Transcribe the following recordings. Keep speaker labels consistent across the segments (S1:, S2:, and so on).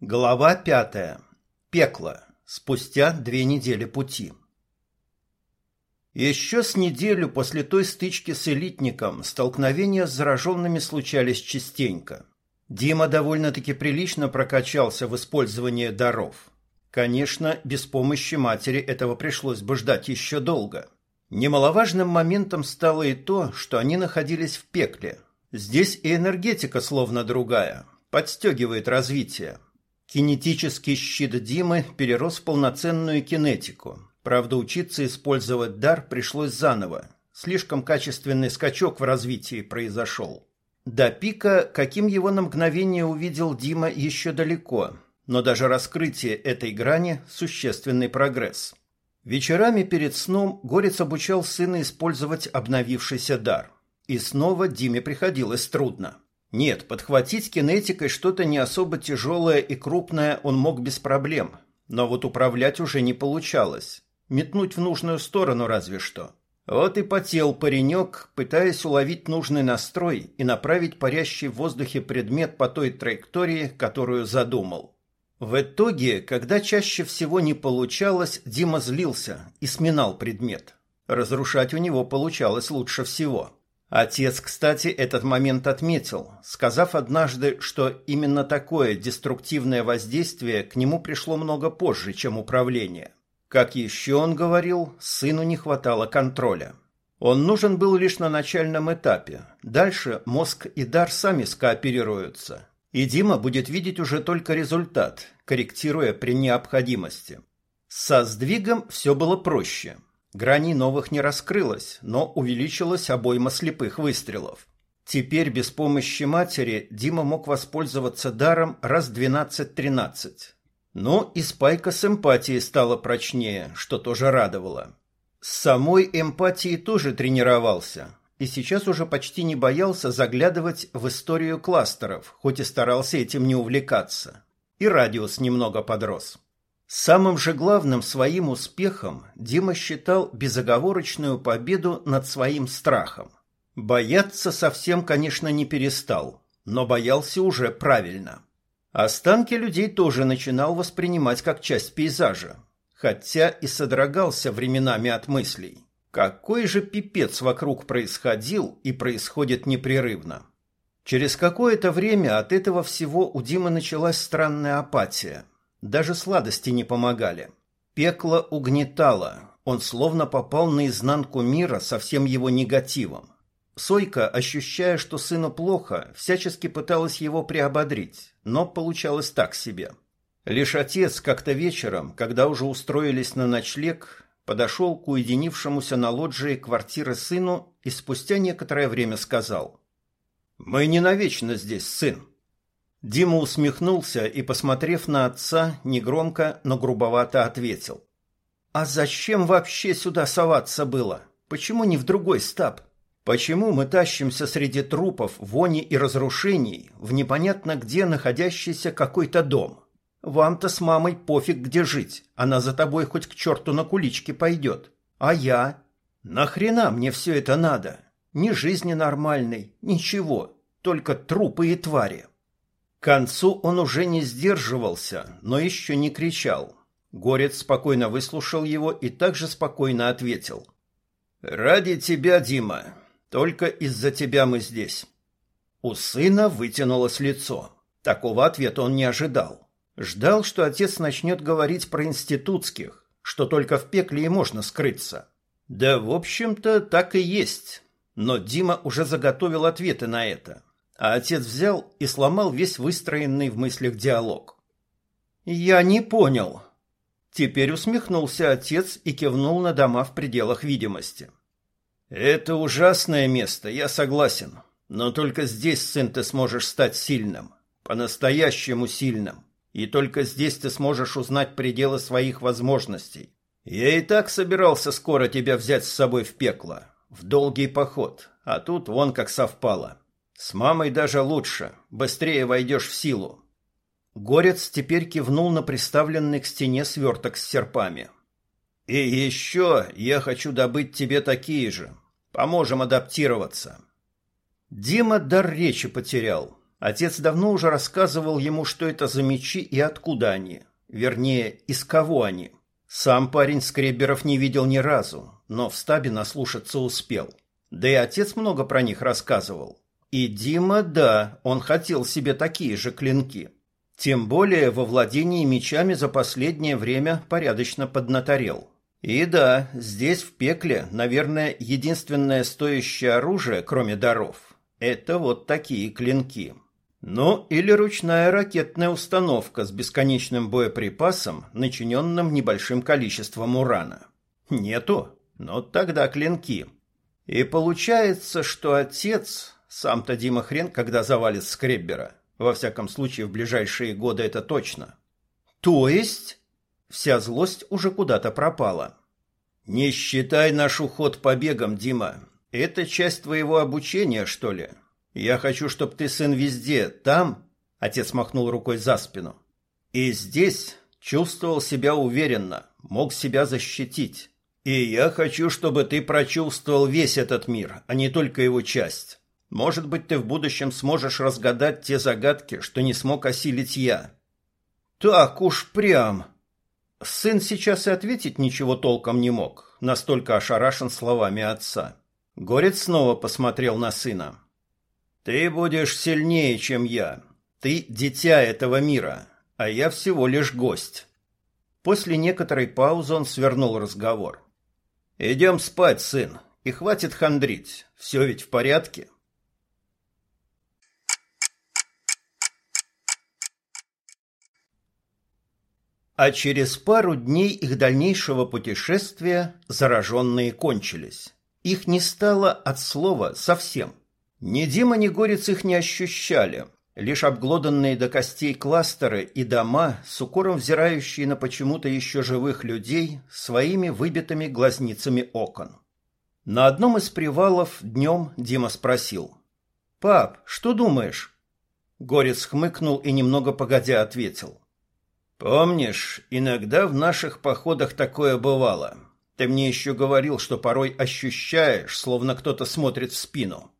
S1: Глава пятая. Пекло. Спустя две недели пути. Еще с неделю после той стычки с элитником столкновения с зараженными случались частенько. Дима довольно-таки прилично прокачался в использовании даров. Конечно, без помощи матери этого пришлось бы ждать еще долго. Немаловажным моментом стало и то, что они находились в пекле. Здесь и энергетика словно другая, подстегивает развитие. Кинетический щит Димы перерос в полноценную кинетику. Правда, учиться использовать дар пришлось заново. Слишком качественный скачок в развитии произошел. До пика, каким его на мгновение увидел Дима, еще далеко, но даже раскрытие этой грани – существенный прогресс. Вечерами перед сном Горец обучал сына использовать обновившийся дар. И снова Диме приходилось трудно. Нет, подхватить кинетикой что-то не особо тяжелое и крупное он мог без проблем, но вот управлять уже не получалось. Метнуть в нужную сторону разве что. Вот и потел паренек, пытаясь уловить нужный настрой и направить парящий в воздухе предмет по той траектории, которую задумал. В итоге, когда чаще всего не получалось, Дима злился и сминал предмет. Разрушать у него получалось лучше всего. Отец, кстати, этот момент отметил, сказав однажды, что именно такое деструктивное воздействие к нему пришло много позже, чем управление. Как еще он говорил, сыну не хватало контроля. Он нужен был лишь на начальном этапе. Дальше мозг и дар сами скооперируются. И Дима будет видеть уже только результат, корректируя при необходимости. Со сдвигом все было проще – Граней новых не раскрылось, но увеличилась обойма слепых выстрелов. Теперь без помощи матери Дима мог воспользоваться даром раз 12-13. Но и спайка с эмпатией стала прочнее, что тоже радовало. С самой эмпатией тоже тренировался, и сейчас уже почти не боялся заглядывать в историю кластеров, хоть и старался этим не увлекаться. И радиус немного подрос. Самым же главным своим успехом Дима считал безоговорочную победу над своим страхом. Бояться совсем, конечно, не перестал, но боялся уже правильно. Останки людей тоже начинал воспринимать как часть пейзажа, хотя и содрогался временами от мыслей. Какой же пипец вокруг происходил и происходит непрерывно. Через какое-то время от этого всего у Димы началась странная апатия – даже сладости не помогали. Пекло угнетало, он словно попал на изнанку мира со всем его негативом. Сойка, ощущая, что сыну плохо, всячески пыталась его приободрить, но получалось так себе. Лишь отец как-то вечером, когда уже устроились на ночлег, подошел к уединившемуся на лоджии квартиры сыну и спустя некоторое время сказал. «Мы не навечно здесь, сын. Дима усмехнулся и, посмотрев на отца, негромко, но грубовато ответил. «А зачем вообще сюда соваться было? Почему не в другой стаб? Почему мы тащимся среди трупов, вони и разрушений в непонятно где находящийся какой-то дом? Вам-то с мамой пофиг где жить, она за тобой хоть к черту на куличке пойдет. А я? Нахрена мне все это надо? Ни жизни нормальной, ничего, только трупы и твари». К концу он уже не сдерживался, но еще не кричал. Горец спокойно выслушал его и также спокойно ответил. «Ради тебя, Дима. Только из-за тебя мы здесь». У сына вытянулось лицо. Такого ответа он не ожидал. Ждал, что отец начнет говорить про институтских, что только в пекле и можно скрыться. Да, в общем-то, так и есть. Но Дима уже заготовил ответы на это а отец взял и сломал весь выстроенный в мыслях диалог. «Я не понял». Теперь усмехнулся отец и кивнул на дома в пределах видимости. «Это ужасное место, я согласен. Но только здесь, сын, ты сможешь стать сильным. По-настоящему сильным. И только здесь ты сможешь узнать пределы своих возможностей. Я и так собирался скоро тебя взять с собой в пекло, в долгий поход, а тут вон как совпало. С мамой даже лучше, быстрее войдешь в силу. Горец теперь кивнул на приставленный к стене сверток с серпами. И еще я хочу добыть тебе такие же. Поможем адаптироваться. Дима дар речи потерял. Отец давно уже рассказывал ему, что это за мечи и откуда они. Вернее, из кого они. Сам парень скребберов не видел ни разу, но в стабе наслушаться успел. Да и отец много про них рассказывал. И Дима, да, он хотел себе такие же клинки. Тем более во владении мечами за последнее время порядочно поднаторел. И да, здесь в пекле, наверное, единственное стоящее оружие, кроме даров, это вот такие клинки. Ну, или ручная ракетная установка с бесконечным боеприпасом, начиненным небольшим количеством урана. Нету? Но тогда клинки. И получается, что отец, сам-то Дима хрен, когда завалит скреббера. Во всяком случае, в ближайшие годы это точно. То есть... Вся злость уже куда-то пропала. «Не считай наш уход побегом, Дима. Это часть твоего обучения, что ли? Я хочу, чтобы ты, сын, везде, там...» Отец махнул рукой за спину. «И здесь чувствовал себя уверенно, мог себя защитить. И я хочу, чтобы ты прочувствовал весь этот мир, а не только его часть. Может быть, ты в будущем сможешь разгадать те загадки, что не смог осилить я». «Так уж прям...» Сын сейчас и ответить ничего толком не мог, настолько ошарашен словами отца. Горец снова посмотрел на сына. «Ты будешь сильнее, чем я. Ты дитя этого мира, а я всего лишь гость». После некоторой паузы он свернул разговор. «Идем спать, сын, и хватит хандрить. Все ведь в порядке?» А через пару дней их дальнейшего путешествия зараженные кончились. Их не стало от слова совсем. Ни Дима, ни Горец их не ощущали. Лишь обглоданные до костей кластеры и дома, с укором взирающие на почему-то еще живых людей, своими выбитыми глазницами окон. На одном из привалов днем Дима спросил. «Пап, что думаешь?» Горец хмыкнул и немного погодя ответил. Помнишь, иногда в наших походах такое бывало. Ты мне еще говорил, что порой ощущаешь, словно кто-то смотрит в спину.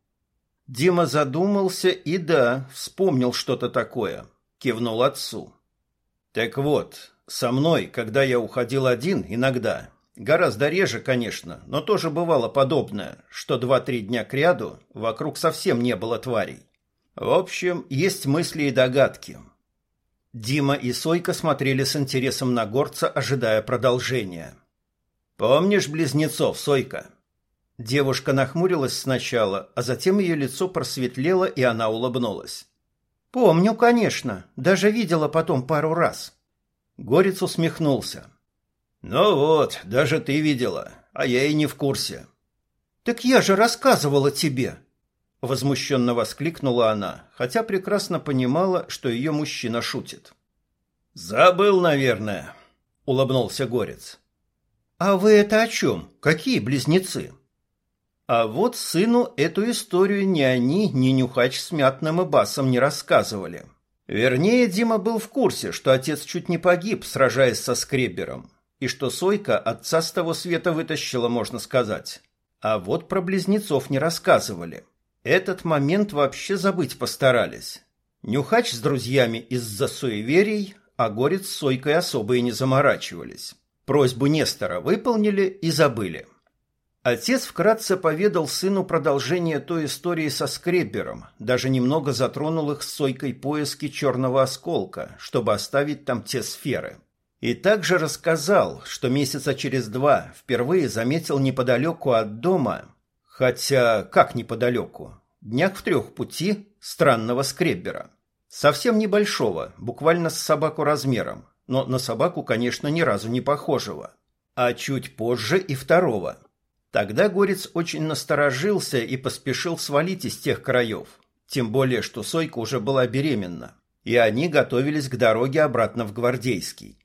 S1: Дима задумался и да, вспомнил что-то такое. Кивнул отцу. Так вот, со мной, когда я уходил один, иногда, гораздо реже, конечно, но тоже бывало подобное, что два-три дня кряду вокруг совсем не было тварей. В общем, есть мысли и догадки. Дима и Сойка смотрели с интересом на горца, ожидая продолжения. «Помнишь близнецов, Сойка?» Девушка нахмурилась сначала, а затем ее лицо просветлело, и она улыбнулась. «Помню, конечно. Даже видела потом пару раз». Горец усмехнулся. «Ну вот, даже ты видела, а я и не в курсе». «Так я же рассказывала тебе», Возмущенно воскликнула она, хотя прекрасно понимала, что ее мужчина шутит. «Забыл, наверное», — улыбнулся Горец. «А вы это о чем? Какие близнецы?» А вот сыну эту историю ни они, ни Нюхач с Мятным и Басом не рассказывали. Вернее, Дима был в курсе, что отец чуть не погиб, сражаясь со скребером, и что Сойка отца с того света вытащила, можно сказать. А вот про близнецов не рассказывали. Этот момент вообще забыть постарались. Нюхач с друзьями из-за суеверий, а Горец с Сойкой особо и не заморачивались. Просьбу Нестора выполнили и забыли. Отец вкратце поведал сыну продолжение той истории со скреббером, даже немного затронул их с Сойкой поиски черного осколка, чтобы оставить там те сферы. И также рассказал, что месяца через два впервые заметил неподалеку от дома Хотя, как неподалеку, днях в трех пути странного скреббера. Совсем небольшого, буквально с собаку размером, но на собаку, конечно, ни разу не похожего. А чуть позже и второго. Тогда Горец очень насторожился и поспешил свалить из тех краев. Тем более, что Сойка уже была беременна, и они готовились к дороге обратно в Гвардейский.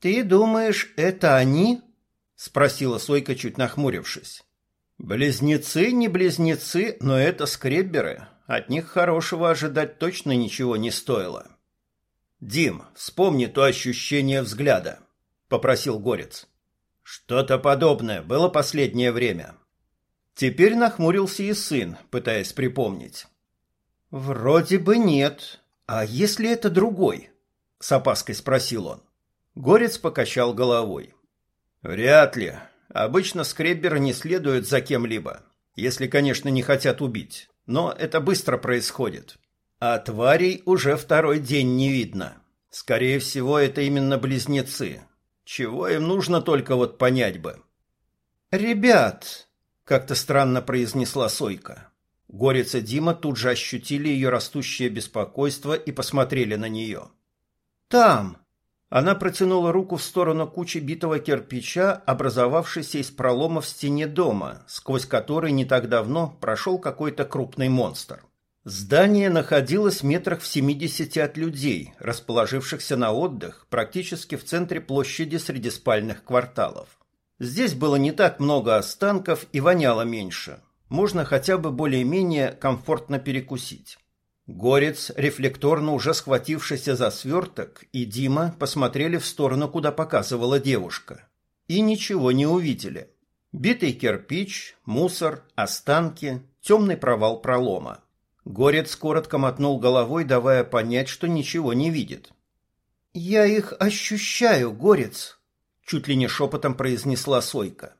S1: «Ты думаешь, это они?» — спросила Сойка, чуть нахмурившись. Близнецы не близнецы, но это скребберы. От них хорошего ожидать точно ничего не стоило. Дим, вспомни то ощущение взгляда, попросил Горец. Что-то подобное было последнее время. Теперь нахмурился и сын, пытаясь припомнить. Вроде бы нет. А если это другой? С опаской спросил он. Горец покачал головой. Вряд ли. Обычно скребберы не следуют за кем-либо, если, конечно, не хотят убить. Но это быстро происходит. А тварей уже второй день не видно. Скорее всего, это именно близнецы. Чего им нужно только вот понять бы. «Ребят!» — как-то странно произнесла Сойка. Горец и Дима тут же ощутили ее растущее беспокойство и посмотрели на нее. «Там!» Она протянула руку в сторону кучи битого кирпича, образовавшейся из пролома в стене дома, сквозь который не так давно прошел какой-то крупный монстр. Здание находилось метрах в семидесяти от людей, расположившихся на отдых практически в центре площади среди спальных кварталов. Здесь было не так много останков и воняло меньше. Можно хотя бы более-менее комфортно перекусить. Горец, рефлекторно уже схватившийся за сверток, и Дима посмотрели в сторону, куда показывала девушка. И ничего не увидели. Битый кирпич, мусор, останки, темный провал пролома. Горец коротко мотнул головой, давая понять, что ничего не видит. «Я их ощущаю, Горец», — чуть ли не шепотом произнесла Сойка.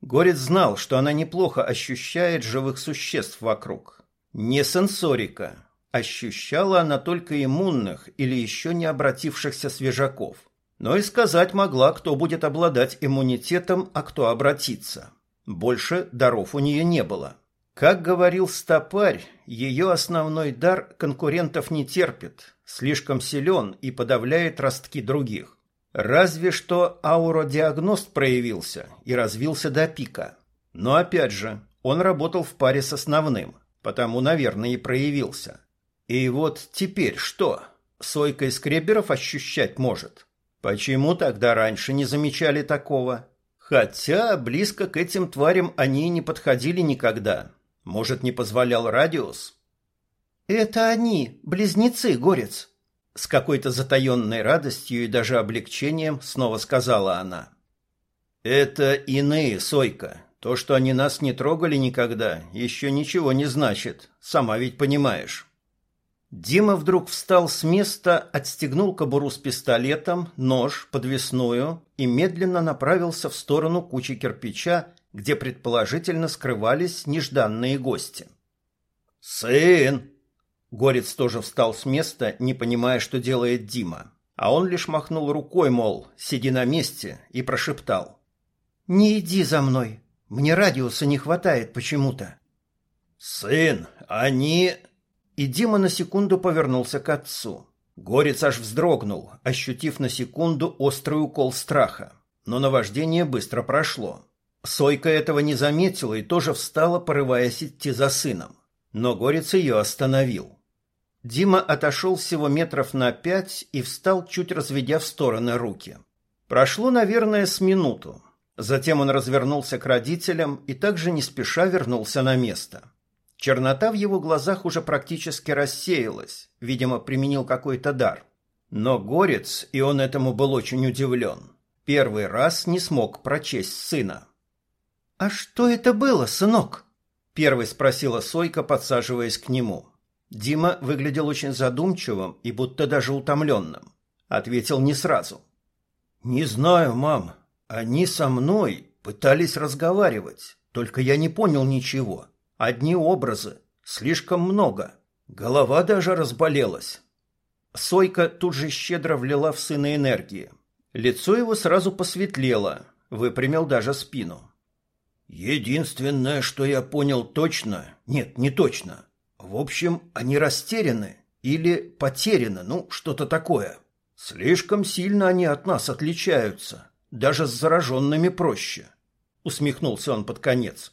S1: Горец знал, что она неплохо ощущает живых существ вокруг. Не сенсорика, Ощущала она только иммунных или еще не обратившихся свежаков. Но и сказать могла, кто будет обладать иммунитетом, а кто обратится. Больше даров у нее не было. Как говорил Стопарь, ее основной дар конкурентов не терпит, слишком силен и подавляет ростки других. Разве что ауродиагност проявился и развился до пика. Но опять же, он работал в паре с основным, потому, наверное, и проявился. И вот теперь что? Сойка из креберов ощущать может. Почему тогда раньше не замечали такого? Хотя близко к этим тварям они не подходили никогда. Может, не позволял радиус? «Это они, близнецы, Горец!» С какой-то затаенной радостью и даже облегчением снова сказала она. «Это иные, Сойка. То, что они нас не трогали никогда, еще ничего не значит. Сама ведь понимаешь». Дима вдруг встал с места, отстегнул кобуру с пистолетом, нож, подвесную и медленно направился в сторону кучи кирпича, где предположительно скрывались нежданные гости. «Сын!» Горец тоже встал с места, не понимая, что делает Дима. А он лишь махнул рукой, мол, сиди на месте, и прошептал. «Не иди за мной. Мне радиуса не хватает почему-то». «Сын, они...» И Дима на секунду повернулся к отцу. Горец аж вздрогнул, ощутив на секунду острый укол страха. Но наваждение быстро прошло. Сойка этого не заметила и тоже встала, порываясь идти за сыном. Но Горец ее остановил. Дима отошел всего метров на пять и встал, чуть разведя в стороны руки. Прошло, наверное, с минуту. Затем он развернулся к родителям и также не спеша вернулся на место. Чернота в его глазах уже практически рассеялась, видимо, применил какой-то дар. Но горец, и он этому был очень удивлен, первый раз не смог прочесть сына. «А что это было, сынок?» — первый спросила Сойка, подсаживаясь к нему. Дима выглядел очень задумчивым и будто даже утомленным. Ответил не сразу. «Не знаю, мам. Они со мной пытались разговаривать, только я не понял ничего. Одни образы. Слишком много. Голова даже разболелась. Сойка тут же щедро влила в сына энергии. Лицо его сразу посветлело, выпрямил даже спину. Единственное, что я понял точно, нет, не точно. В общем, они растеряны или потеряны, ну, что-то такое. Слишком сильно они от нас отличаются. Даже с зараженными проще. Усмехнулся он под конец.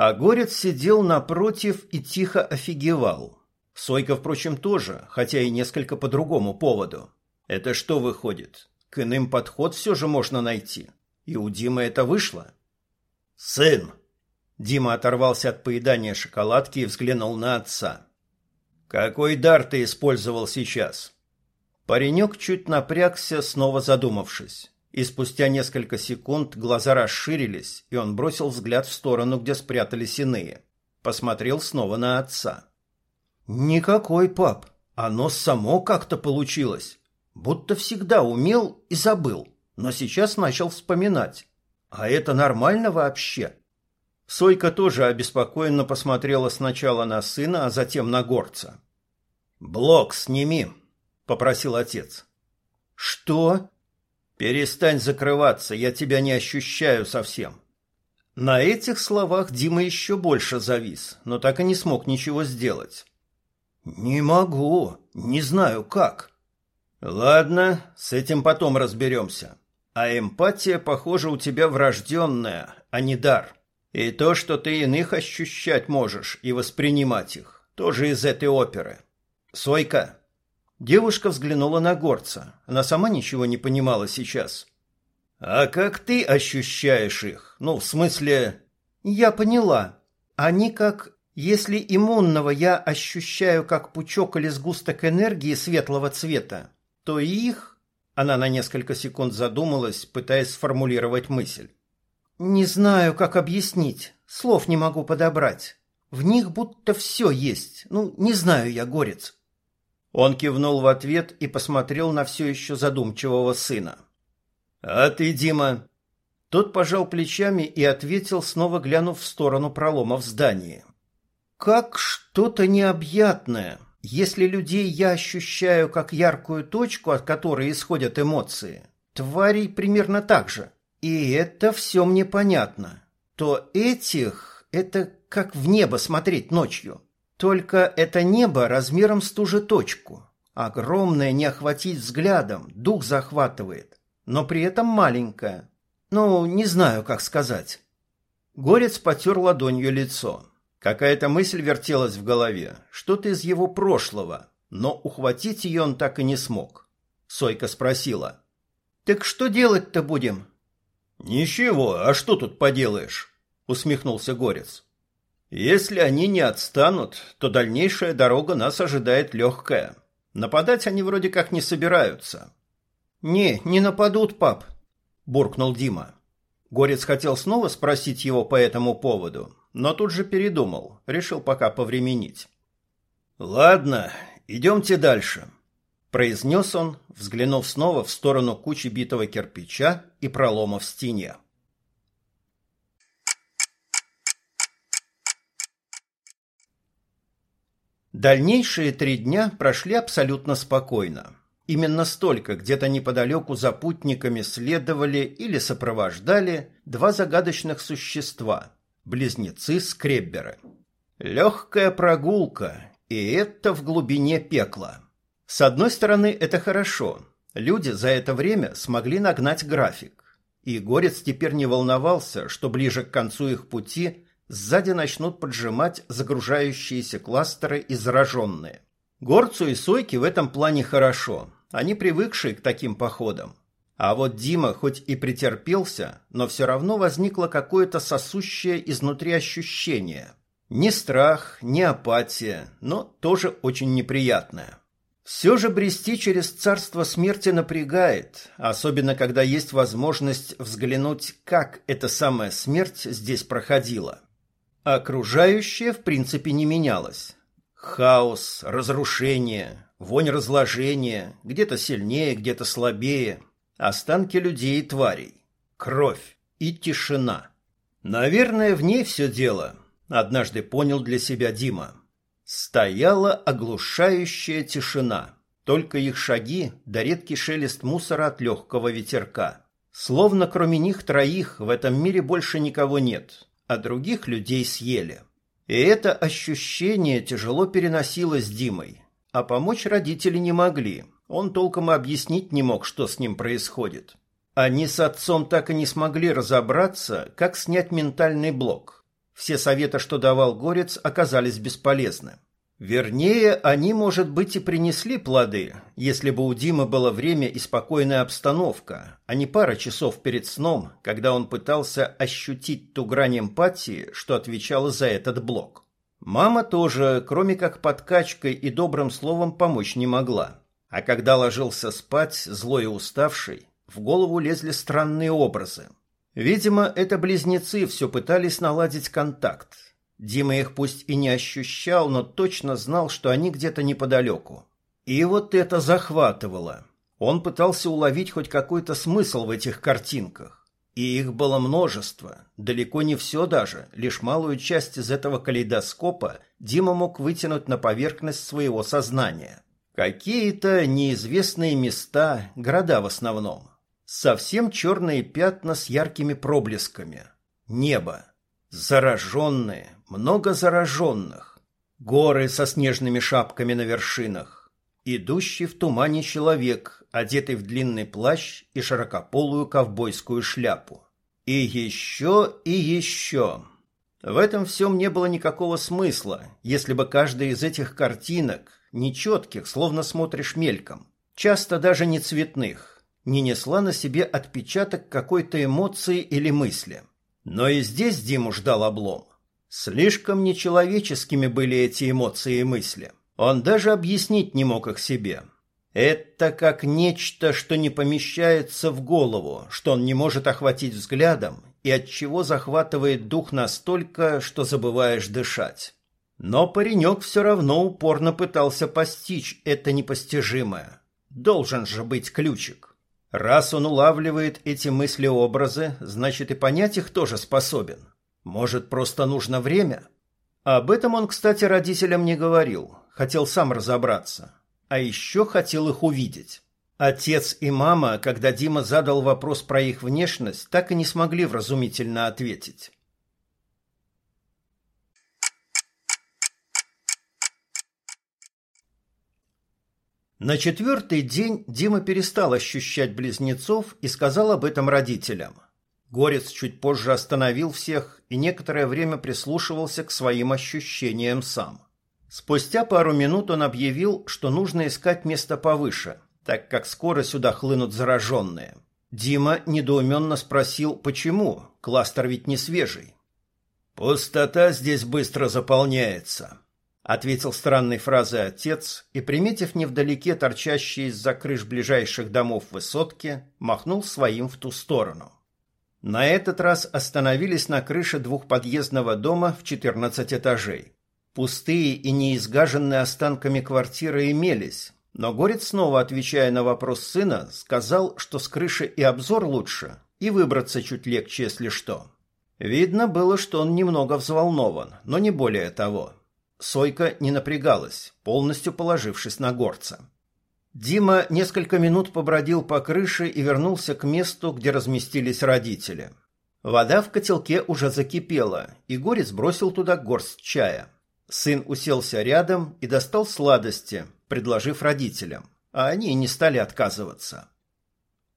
S1: А Горец сидел напротив и тихо офигевал. Сойка, впрочем, тоже, хотя и несколько по другому поводу. Это что выходит? К иным подход все же можно найти. И у Димы это вышло. «Сын!» Дима оторвался от поедания шоколадки и взглянул на отца. «Какой дар ты использовал сейчас?» Паренек чуть напрягся, снова задумавшись и спустя несколько секунд глаза расширились, и он бросил взгляд в сторону, где спрятались иные. Посмотрел снова на отца. Никакой, пап. Оно само как-то получилось. Будто всегда умел и забыл, но сейчас начал вспоминать. А это нормально вообще? Сойка тоже обеспокоенно посмотрела сначала на сына, а затем на горца. «Блок сними», — попросил отец. «Что?» «Перестань закрываться, я тебя не ощущаю совсем». На этих словах Дима еще больше завис, но так и не смог ничего сделать. «Не могу, не знаю как». «Ладно, с этим потом разберемся. А эмпатия, похоже, у тебя врожденная, а не дар. И то, что ты иных ощущать можешь и воспринимать их, тоже из этой оперы. Сойка». Девушка взглянула на горца. Она сама ничего не понимала сейчас. «А как ты ощущаешь их? Ну, в смысле...» «Я поняла. Они как если иммунного я ощущаю как пучок или сгусток энергии светлого цвета, то их... Она на несколько секунд задумалась, пытаясь сформулировать мысль. Не знаю, как объяснить. Слов не могу подобрать. В них будто все есть. Ну, не знаю я, горец. Он кивнул в ответ и посмотрел на все еще задумчивого сына. «А ты, Дима?» Тот пожал плечами и ответил, снова глянув в сторону пролома в здании. Как что-то необъятное. Если людей я ощущаю как яркую точку, от которой исходят эмоции, тварей примерно так же. И это все мне понятно. То этих — это как в небо смотреть ночью. Только это небо размером с ту же точку. Огромное не охватить взглядом, дух захватывает. Но при этом маленькое. Ну, не знаю, как сказать. Горец потер ладонью лицо. Какая-то мысль вертелась в голове, что-то из его прошлого, но ухватить ее он так и не смог. Сойка спросила. «Так что делать-то будем?» «Ничего, а что тут поделаешь?» — усмехнулся Горец. «Если они не отстанут, то дальнейшая дорога нас ожидает легкая. Нападать они вроде как не собираются». «Не, не нападут, пап», — буркнул Дима. Горец хотел снова спросить его по этому поводу, но тут же передумал, решил пока повременить. «Ладно, идемте дальше», — произнес он, взглянув снова в сторону кучи битого кирпича и пролома в стене. Дальнейшие три дня прошли абсолютно спокойно. Именно столько где-то неподалеку за путниками следовали или сопровождали два загадочных существа, близнецы-скребберы. Легкая прогулка, и это в глубине пекла. С одной стороны, это хорошо. Люди за это время смогли нагнать график. И Горец теперь не волновался, что ближе к концу их пути сзади начнут поджимать загружающиеся кластеры и зараженные. Горцу и Сойке в этом плане хорошо. Они привыкшие к таким походам. А вот Дима хоть и претерпелся, но все равно возникло какое-то сосущее изнутри ощущение. Не страх, не апатия, но тоже очень неприятное. Все же брести через царство смерти напрягает, особенно когда есть возможность взглянуть, как эта самая смерть здесь проходила. Окружающее, в принципе, не менялось. Хаос, разрушение, вонь разложения, где-то сильнее, где-то слабее, Останки людей и тварей. Кровь и тишина. Наверное, в ней все дело, однажды понял для себя Дима. Стояла оглушающая тишина. Только их шаги да редкий шелест мусора от легкого ветерка. Словно кроме них троих в этом мире больше никого нет, а других людей съели. И это ощущение тяжело переносилось Димой, а помочь родители не могли – он толком объяснить не мог, что с ним происходит. Они с отцом так и не смогли разобраться, как снять ментальный блок. Все советы, что давал Горец, оказались бесполезны. Вернее, они, может быть, и принесли плоды, если бы у Димы было время и спокойная обстановка, а не пара часов перед сном, когда он пытался ощутить ту грань эмпатии, что отвечала за этот блок. Мама тоже, кроме как подкачкой и добрым словом, помочь не могла. А когда ложился спать, злой и уставший, в голову лезли странные образы. Видимо, это близнецы все пытались наладить контакт. Дима их пусть и не ощущал, но точно знал, что они где-то неподалеку. И вот это захватывало. Он пытался уловить хоть какой-то смысл в этих картинках. И их было множество, далеко не все даже, лишь малую часть из этого калейдоскопа Дима мог вытянуть на поверхность своего сознания. Какие-то неизвестные места, города в основном. Совсем черные пятна с яркими проблесками. Небо. Зараженные, много зараженных. Горы со снежными шапками на вершинах. Идущий в тумане человек, одетый в длинный плащ и широкополую ковбойскую шляпу. И еще, и еще. В этом всем не было никакого смысла, если бы каждая из этих картинок, нечетких, словно смотришь мельком, часто даже не цветных, не несла на себе отпечаток какой-то эмоции или мысли. Но и здесь Диму ждал облом. Слишком нечеловеческими были эти эмоции и мысли. Он даже объяснить не мог их себе. Это как нечто, что не помещается в голову, что он не может охватить взглядом и от чего захватывает дух настолько, что забываешь дышать. Но паренек все равно упорно пытался постичь это непостижимое. Должен же быть ключик. Раз он улавливает эти мысли-образы, значит и понять их тоже способен. Может, просто нужно время? Об этом он, кстати, родителям не говорил, хотел сам разобраться. А еще хотел их увидеть. Отец и мама, когда Дима задал вопрос про их внешность, так и не смогли вразумительно ответить. На четвертый день Дима перестал ощущать близнецов и сказал об этом родителям. Горец чуть позже остановил всех и некоторое время прислушивался к своим ощущениям сам. Спустя пару минут он объявил, что нужно искать место повыше, так как скоро сюда хлынут зараженные. Дима недоуменно спросил, почему, кластер ведь не свежий. «Пустота здесь быстро заполняется», — ответил странной фразой отец и, приметив невдалеке торчащие из-за крыш ближайших домов высотки, махнул своим в ту сторону. На этот раз остановились на крыше двухподъездного дома в 14 этажей. Пустые и неизгаженные останками квартиры имелись, но Горец, снова отвечая на вопрос сына, сказал, что с крыши и обзор лучше, и выбраться чуть легче, если что. Видно было, что он немного взволнован, но не более того. Сойка не напрягалась, полностью положившись на горца. Дима несколько минут побродил по крыше и вернулся к месту, где разместились родители. Вода в котелке уже закипела, и Горец бросил туда горсть чая. Сын уселся рядом и достал сладости, предложив родителям, а они не стали отказываться.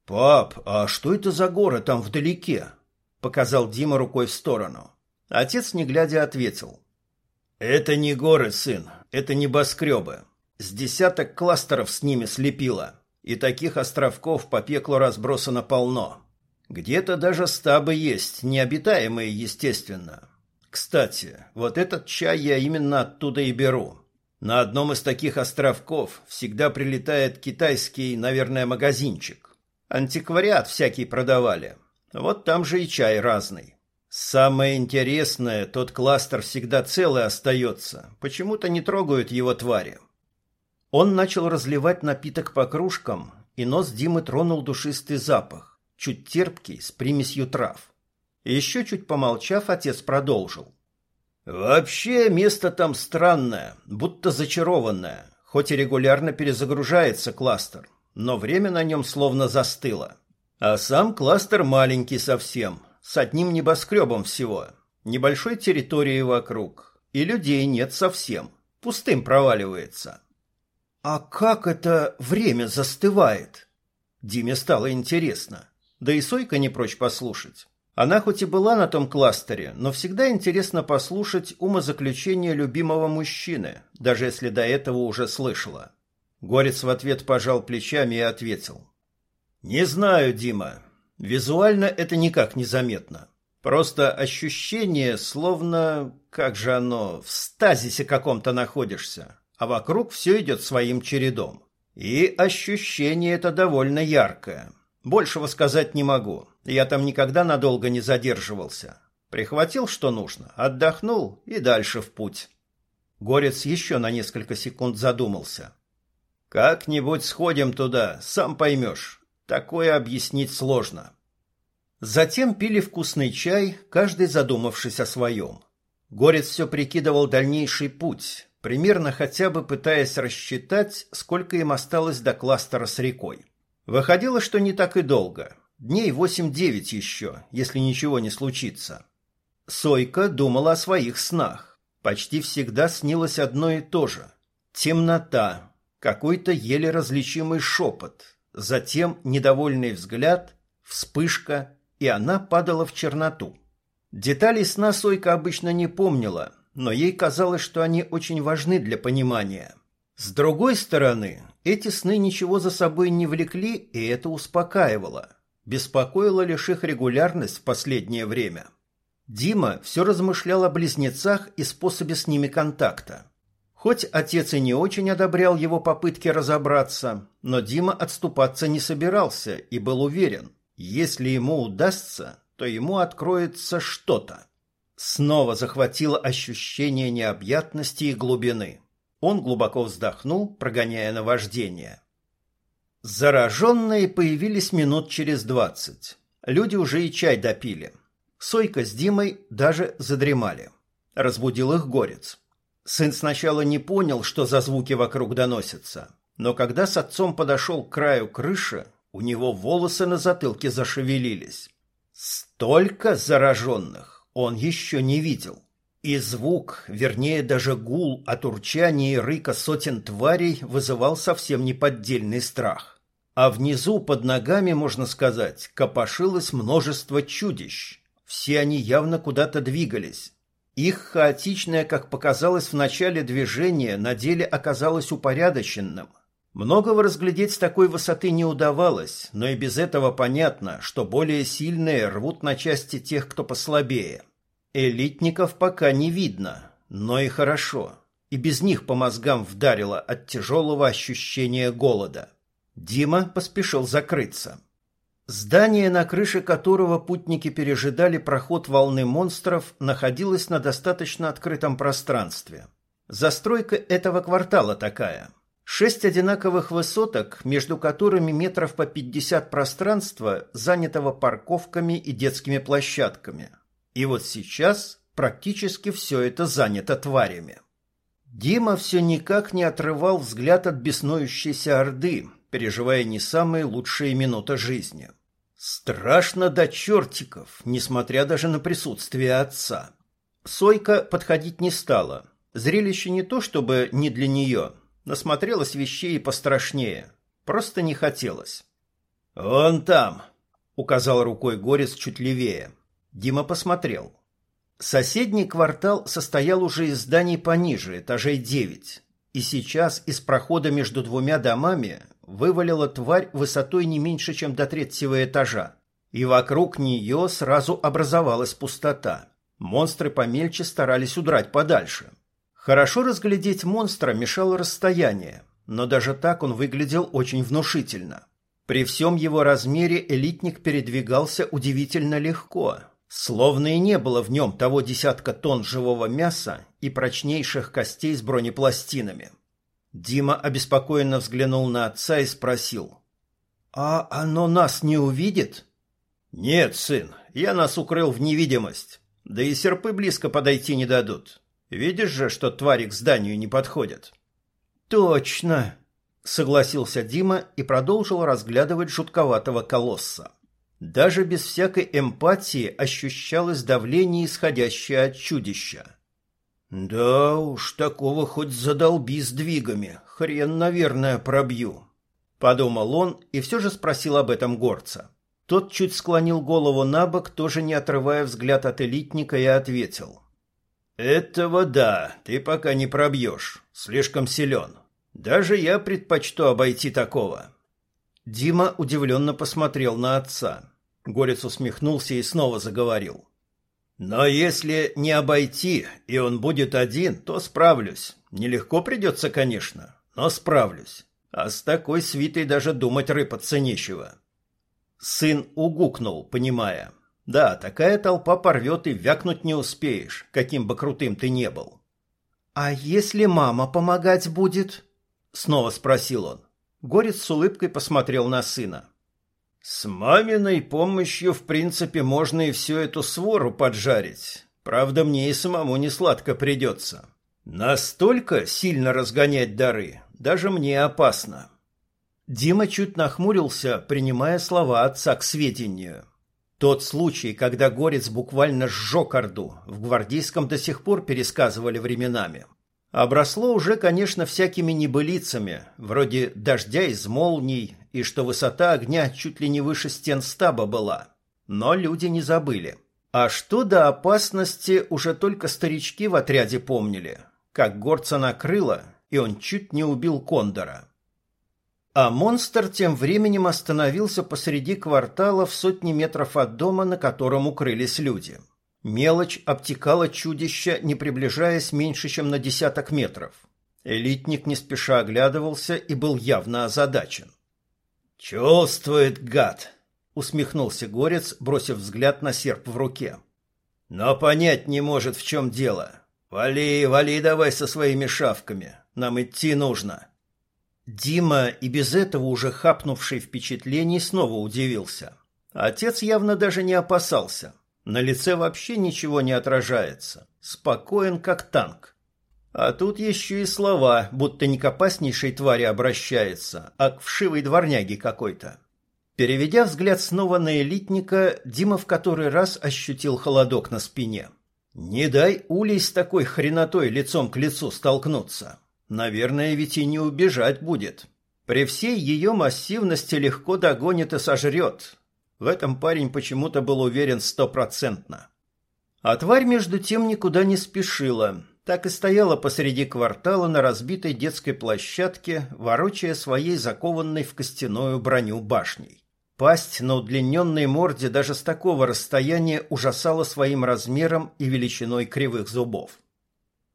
S1: «Пап, а что это за горы там вдалеке?» — показал Дима рукой в сторону. Отец, не глядя, ответил. «Это не горы, сын, это небоскребы. С десяток кластеров с ними слепило, и таких островков по пеклу разбросано полно. Где-то даже стабы есть, необитаемые, естественно, кстати, вот этот чай я именно оттуда и беру. На одном из таких островков всегда прилетает китайский, наверное, магазинчик. Антиквариат всякий продавали. Вот там же и чай разный. Самое интересное, тот кластер всегда целый остается. Почему-то не трогают его твари. Он начал разливать напиток по кружкам, и нос Димы тронул душистый запах, чуть терпкий, с примесью трав. Еще чуть помолчав, отец продолжил. «Вообще место там странное, будто зачарованное, хоть и регулярно перезагружается кластер, но время на нем словно застыло. А сам кластер маленький совсем, с одним небоскребом всего, небольшой территорией вокруг, и людей нет совсем, пустым проваливается». «А как это время застывает?» Диме стало интересно, да и Сойка не прочь послушать. Она хоть и была на том кластере, но всегда интересно послушать умозаключение любимого мужчины, даже если до этого уже слышала. Горец в ответ пожал плечами и ответил. «Не знаю, Дима. Визуально это никак не заметно. Просто ощущение, словно, как же оно, в стазисе каком-то находишься, а вокруг все идет своим чередом. И ощущение это довольно яркое. Большего сказать не могу. Я там никогда надолго не задерживался. Прихватил, что нужно, отдохнул и дальше в путь. Горец еще на несколько секунд задумался. «Как-нибудь сходим туда, сам поймешь. Такое объяснить сложно». Затем пили вкусный чай, каждый задумавшись о своем. Горец все прикидывал дальнейший путь, примерно хотя бы пытаясь рассчитать, сколько им осталось до кластера с рекой. Выходило, что не так и долго. Дней восемь-девять еще, если ничего не случится. Сойка думала о своих снах. Почти всегда снилось одно и то же. Темнота, какой-то еле различимый шепот, затем недовольный взгляд, вспышка, и она падала в черноту. Деталей сна Сойка обычно не помнила, но ей казалось, что они очень важны для понимания. С другой стороны, эти сны ничего за собой не влекли, и это успокаивало. Беспокоила лишь их регулярность в последнее время. Дима все размышлял о близнецах и способе с ними контакта. Хоть отец и не очень одобрял его попытки разобраться, но Дима отступаться не собирался и был уверен, если ему удастся, то ему откроется что-то. Снова захватило ощущение необъятности и глубины. Он глубоко вздохнул, прогоняя наваждение. Зараженные появились минут через двадцать. Люди уже и чай допили. Сойка с Димой даже задремали. Разбудил их горец. Сын сначала не понял, что за звуки вокруг доносятся, но когда с отцом подошел к краю крыши, у него волосы на затылке зашевелились. Столько зараженных он еще не видел. И звук, вернее даже гул от урчания и рыка сотен тварей вызывал совсем неподдельный страх. А внизу под ногами, можно сказать, копошилось множество чудищ. Все они явно куда-то двигались. Их хаотичное, как показалось в начале движения, на деле оказалось упорядоченным, Многого разглядеть с такой высоты не удавалось, но и без этого понятно, что более сильные рвут на части тех, кто послабее. Элитников пока не видно, но и хорошо. И без них по мозгам вдарило от тяжелого ощущения голода. Дима поспешил закрыться. Здание, на крыше которого путники пережидали проход волны монстров, находилось на достаточно открытом пространстве. Застройка этого квартала такая – Шесть одинаковых высоток, между которыми метров по пятьдесят пространства, занятого парковками и детскими площадками. И вот сейчас практически все это занято тварями. Дима все никак не отрывал взгляд от беснующейся орды, переживая не самые лучшие минуты жизни. Страшно до чертиков, несмотря даже на присутствие отца. Сойка подходить не стала. Зрелище не то чтобы не для нее – Насмотрелась вещей пострашнее. Просто не хотелось. «Вон там!» — указал рукой Горец чуть левее. Дима посмотрел. Соседний квартал состоял уже из зданий пониже, этажей девять. И сейчас из прохода между двумя домами вывалила тварь высотой не меньше, чем до третьего этажа. И вокруг нее сразу образовалась пустота. Монстры помельче старались удрать подальше. Хорошо разглядеть монстра мешало расстояние, но даже так он выглядел очень внушительно. При всем его размере элитник передвигался удивительно легко, словно и не было в нем того десятка тонн живого мяса и прочнейших костей с бронепластинами. Дима обеспокоенно взглянул на отца и спросил. «А оно нас не увидит?» «Нет, сын, я нас укрыл в невидимость. Да и серпы близко подойти не дадут. Видишь же, что твари к зданию не подходят. Точно, согласился Дима и продолжил разглядывать жутковатого колосса. Даже без всякой эмпатии ощущалось давление, исходящее от чудища. Да уж, такого хоть задолби сдвигами, хрен, наверное, пробью, подумал он и все же спросил об этом горца. Тот чуть склонил голову на бок, тоже не отрывая взгляд от элитника, и ответил: «Этого да, ты пока не пробьешь. Слишком силен. Даже я предпочту обойти такого». Дима удивленно посмотрел на отца. Горец усмехнулся и снова заговорил. «Но если не обойти, и он будет один, то справлюсь. Нелегко придется, конечно, но справлюсь. А с такой свитой даже думать рыпаться нечего». Сын угукнул, понимая. Да, такая толпа порвет и вякнуть не успеешь, каким бы крутым ты не был.
S2: «А если мама помогать будет?» — снова спросил он.
S1: Горец с улыбкой посмотрел на сына. «С маминой помощью, в принципе, можно и всю эту свору поджарить. Правда, мне и самому не сладко придется. Настолько сильно разгонять дары даже мне опасно». Дима чуть нахмурился, принимая слова отца к сведению. Тот случай, когда Горец буквально сжег Орду, в Гвардейском до сих пор пересказывали временами. Обросло уже, конечно, всякими небылицами, вроде дождя из молний, и что высота огня чуть ли не выше стен стаба была. Но люди не забыли. А что до опасности уже только старички в отряде помнили, как горца накрыло, и он чуть не убил кондора. А монстр тем временем остановился посреди квартала в сотни метров от дома, на котором укрылись люди. Мелочь обтекала чудище, не приближаясь меньше, чем на десяток метров. Элитник не спеша оглядывался и был явно озадачен. «Чувствует гад!» — усмехнулся Горец, бросив взгляд на серп в руке. «Но понять не может, в чем дело. Вали, вали давай со своими шавками. Нам идти нужно». Дима, и без этого уже хапнувший впечатлений, снова удивился. Отец явно даже не опасался. На лице вообще ничего не отражается. Спокоен, как танк. А тут еще и слова, будто не к опаснейшей твари обращается, а к вшивой дворняге какой-то. Переведя взгляд снова на элитника, Дима в который раз ощутил холодок на спине. Не дай улей с такой хренотой лицом к лицу столкнуться. Наверное, ведь и не убежать будет. При всей ее массивности легко догонит и сожрет. В этом парень почему-то был уверен стопроцентно. А тварь между тем никуда не спешила. Так и стояла посреди квартала на разбитой детской площадке, ворочая своей закованной в костяную броню башней. Пасть на удлиненной морде даже с такого расстояния ужасала своим размером и величиной кривых зубов.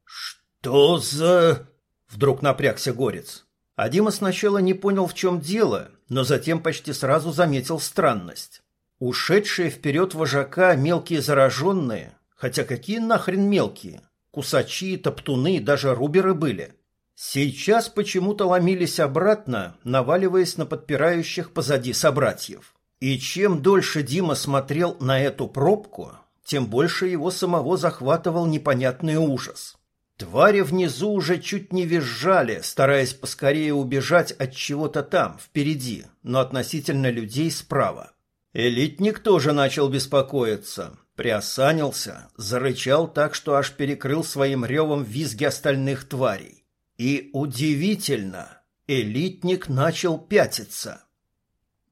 S1: «Что за...» Вдруг напрягся горец. А Дима сначала не понял, в чем дело, но затем почти сразу заметил странность. Ушедшие вперед вожака мелкие зараженные, хотя какие нахрен мелкие, кусачи, топтуны, даже руберы были, сейчас почему-то ломились обратно, наваливаясь на подпирающих позади собратьев. И чем дольше Дима смотрел на эту пробку, тем больше его самого захватывал непонятный ужас. Твари внизу уже чуть не визжали, стараясь поскорее убежать от чего-то там, впереди, но относительно людей справа. Элитник тоже начал беспокоиться, приосанился, зарычал так, что аж перекрыл своим ревом визги остальных тварей. И удивительно, элитник начал пятиться.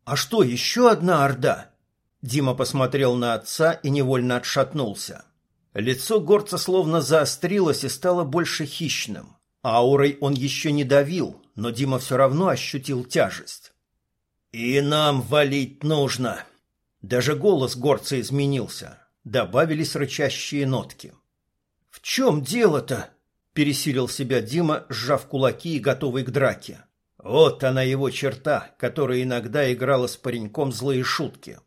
S1: «А что, еще одна орда?» Дима посмотрел на отца и невольно отшатнулся. Лицо горца словно заострилось и стало больше хищным. Аурой он еще не давил, но Дима все равно ощутил тяжесть. «И нам валить нужно!» Даже голос горца изменился. Добавились рычащие нотки. «В чем дело-то?» — пересилил себя Дима, сжав кулаки и готовый к драке. Вот она его черта, которая иногда играла с пареньком злые шутки.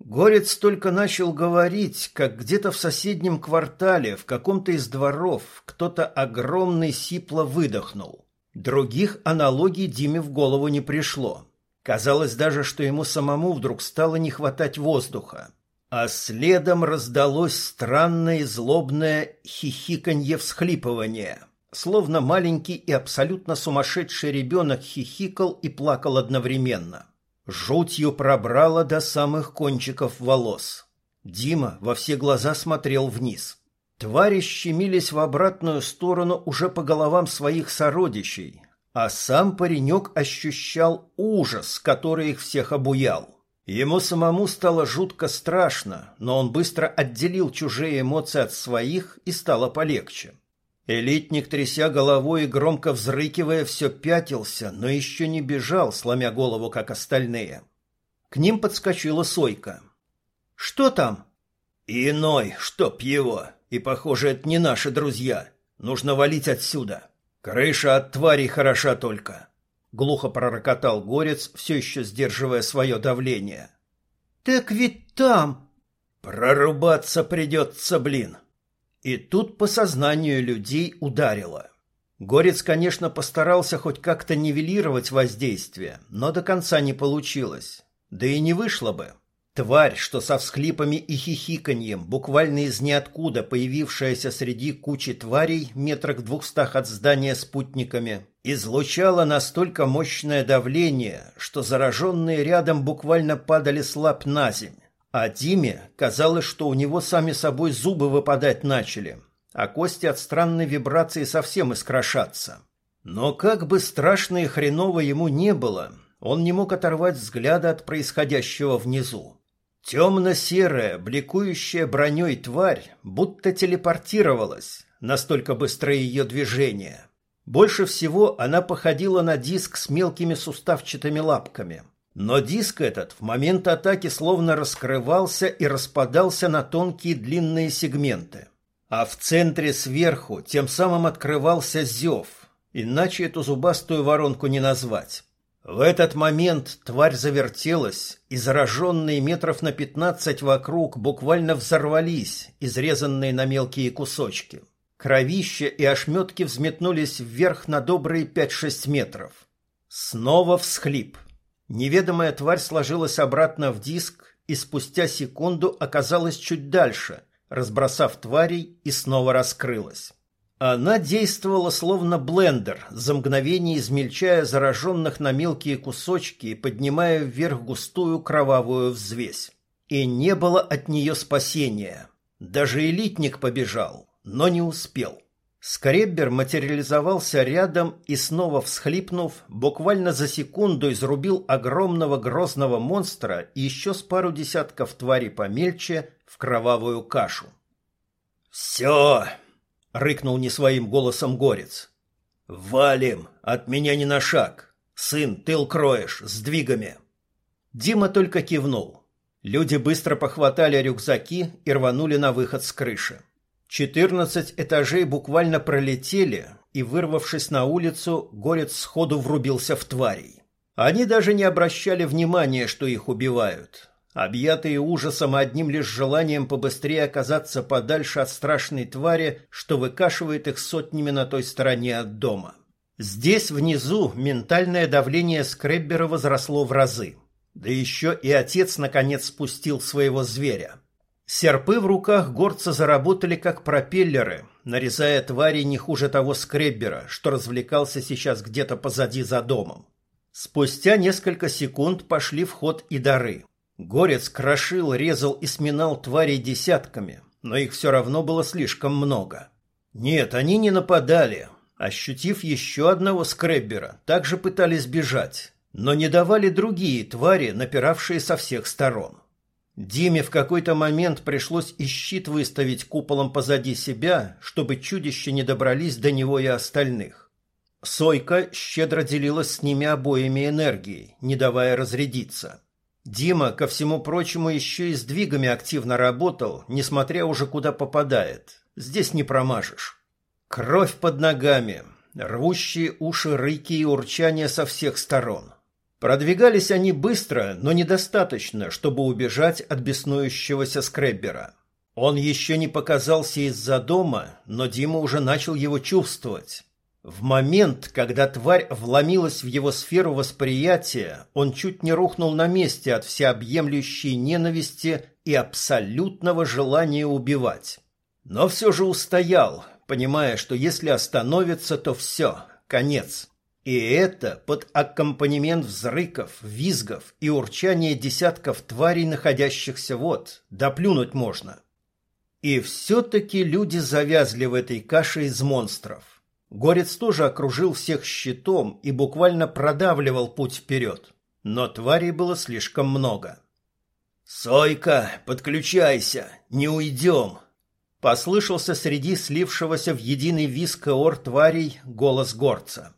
S1: Горец только начал говорить, как где-то в соседнем квартале, в каком-то из дворов, кто-то огромный сипло выдохнул. Других аналогий Диме в голову не пришло. Казалось даже, что ему самому вдруг стало не хватать воздуха. А следом раздалось странное злобное хихиканье-всхлипывание. Словно маленький и абсолютно сумасшедший ребенок хихикал и плакал одновременно. Жутью пробрало до самых кончиков волос. Дима во все глаза смотрел вниз. Твари щемились в обратную сторону уже по головам своих сородичей, а сам паренек ощущал ужас, который их всех обуял. Ему самому стало жутко страшно, но он быстро отделил чужие эмоции от своих и стало полегче. Элитник, тряся головой и громко взрыкивая, все пятился, но еще не бежал, сломя голову, как остальные. К ним подскочила Сойка. «Что там?» «Иной, чтоб его! И, похоже, это не наши друзья. Нужно валить отсюда. Крыша от тварей хороша только». Глухо пророкотал горец, все еще сдерживая свое давление.
S2: «Так ведь там...»
S1: Прорубаться придется, блин. И тут по сознанию людей ударило. Горец, конечно, постарался хоть как-то нивелировать воздействие, но до конца не получилось. Да и не вышло бы. Тварь, что со всхлипами и хихиканьем, буквально из ниоткуда появившаяся среди кучи тварей метрах двухстах от здания спутниками, излучала настолько мощное давление, что зараженные рядом буквально падали слаб на земь. А Диме казалось, что у него сами собой зубы выпадать начали, а кости от странной вибрации совсем искрошатся. Но как бы страшно и хреново ему не было, он не мог оторвать взгляда от происходящего внизу. Темно-серая, бликующая броней тварь будто телепортировалась, настолько быстрое ее движение. Больше всего она походила на диск с мелкими суставчатыми лапками. Но диск этот в момент атаки словно раскрывался и распадался на тонкие длинные сегменты. А в центре сверху тем самым открывался зев, иначе эту зубастую воронку не назвать. В этот момент тварь завертелась, и зараженные метров на пятнадцать вокруг буквально взорвались, изрезанные на мелкие кусочки. Кровища и ошметки взметнулись вверх на добрые пять-шесть метров. Снова всхлип. Неведомая тварь сложилась обратно в диск и спустя секунду оказалась чуть дальше, разбросав тварей и снова раскрылась. Она действовала словно блендер, за мгновение измельчая зараженных на мелкие кусочки и поднимая вверх густую кровавую взвесь. И не было от нее спасения. Даже элитник побежал, но не успел. Скреббер материализовался рядом и, снова всхлипнув, буквально за секунду изрубил огромного грозного монстра и еще с пару десятков тварей помельче в кровавую кашу. «Все!» — рыкнул не своим голосом горец. «Валим! От меня не на шаг! Сын, тыл кроешь, сдвигами!» Дима только кивнул. Люди быстро похватали рюкзаки и рванули на выход с крыши. Четырнадцать этажей буквально пролетели, и, вырвавшись на улицу, горец сходу врубился в тварей. Они даже не обращали внимания, что их убивают. Объятые ужасом одним лишь желанием побыстрее оказаться подальше от страшной твари, что выкашивает их сотнями на той стороне от дома. Здесь, внизу, ментальное давление Скреббера возросло в разы. Да еще и отец, наконец, спустил своего зверя. Серпы в руках горца заработали как пропеллеры, нарезая твари не хуже того Скреббера, что развлекался сейчас где-то позади за домом. Спустя несколько секунд пошли в ход и дары. Горец крошил, резал и сминал тварей десятками, но их все равно было слишком много. Нет, они не нападали. Ощутив еще одного скреббера, также пытались бежать, но не давали другие твари, напиравшие со всех сторон. Диме в какой-то момент пришлось и щит выставить куполом позади себя, чтобы чудища не добрались до него и остальных. Сойка щедро делилась с ними обоими энергией, не давая разрядиться. Дима, ко всему прочему, еще и сдвигами активно работал, несмотря уже куда попадает. Здесь не промажешь. Кровь под ногами, рвущие уши рыки и урчания со всех сторон. Продвигались они быстро, но недостаточно, чтобы убежать от беснующегося скреббера. Он еще не показался из-за дома, но Дима уже начал его чувствовать. В момент, когда тварь вломилась в его сферу восприятия, он чуть не рухнул на месте от всеобъемлющей ненависти и абсолютного желания убивать. Но все же устоял, понимая, что если остановится, то все, конец. И это под аккомпанемент взрыков, визгов и урчания десятков тварей, находящихся вот, доплюнуть можно. И все-таки люди завязли в этой каше из монстров. Горец тоже окружил всех щитом и буквально продавливал путь вперед. Но тварей было слишком много. «Сойка, подключайся! Не уйдем!» Послышался среди слившегося в единый виск ор тварей голос горца.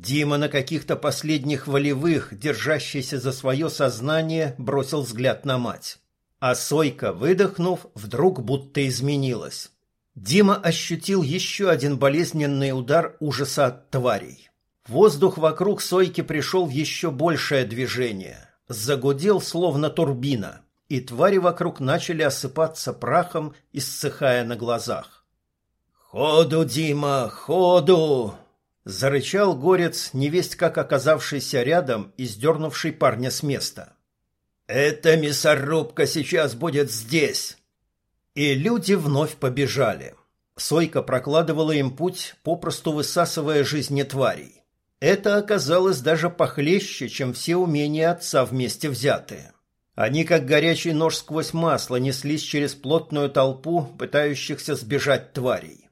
S1: Дима на каких-то последних волевых, держащийся за свое сознание, бросил взгляд на мать. А Сойка, выдохнув, вдруг будто изменилась. Дима ощутил еще один болезненный удар ужаса от тварей. Воздух вокруг Сойки пришел в еще большее движение. Загудел, словно турбина. и твари вокруг начали осыпаться прахом, иссыхая на глазах. «Ходу, Дима, ходу!» — зарычал горец, невесть как оказавшийся рядом и сдернувший парня с места. «Эта мясорубка сейчас будет здесь!» И люди вновь побежали. Сойка прокладывала им путь, попросту высасывая жизни тварей. Это оказалось даже похлеще, чем все умения отца вместе взятые. Они, как горячий нож сквозь масло, неслись через плотную толпу, пытающихся сбежать тварей.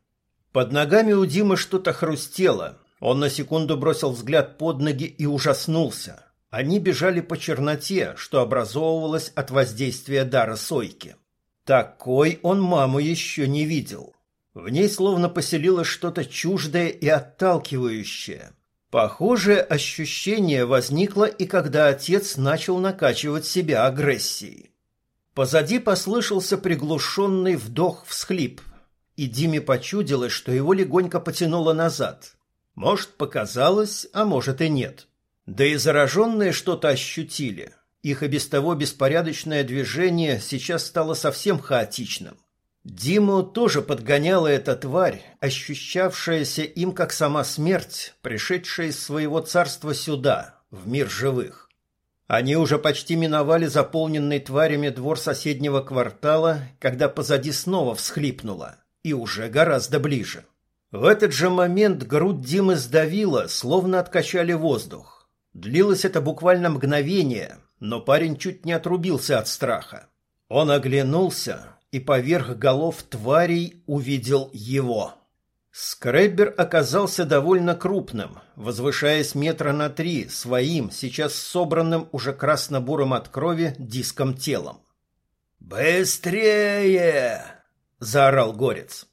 S1: Под ногами у Димы что-то хрустело. Он на секунду бросил взгляд под ноги и ужаснулся. Они бежали по черноте, что образовывалось от воздействия дара Сойки. Такой он маму еще не видел. В ней словно поселилось что-то чуждое и отталкивающее. Похожее ощущение возникло и когда отец начал накачивать себя агрессией. Позади послышался приглушенный вдох-всхлип, и Диме почудилось, что его легонько потянуло назад. Может, показалось, а может и нет. Да и зараженные что-то ощутили. Их и без того беспорядочное движение сейчас стало совсем хаотичным. Диму тоже подгоняла эта тварь, ощущавшаяся им как сама смерть, пришедшая из своего царства сюда, в мир живых. Они уже почти миновали заполненный тварями двор соседнего квартала, когда позади снова всхлипнуло, и уже гораздо ближе. В этот же момент грудь Димы сдавила, словно откачали воздух. Длилось это буквально мгновение, но парень чуть не отрубился от страха. Он оглянулся, и поверх голов тварей увидел его. Скреббер оказался довольно крупным, возвышаясь метра на три своим, сейчас собранным уже красно-бурым от крови, диском телом. «Быстрее!» — заорал Горец.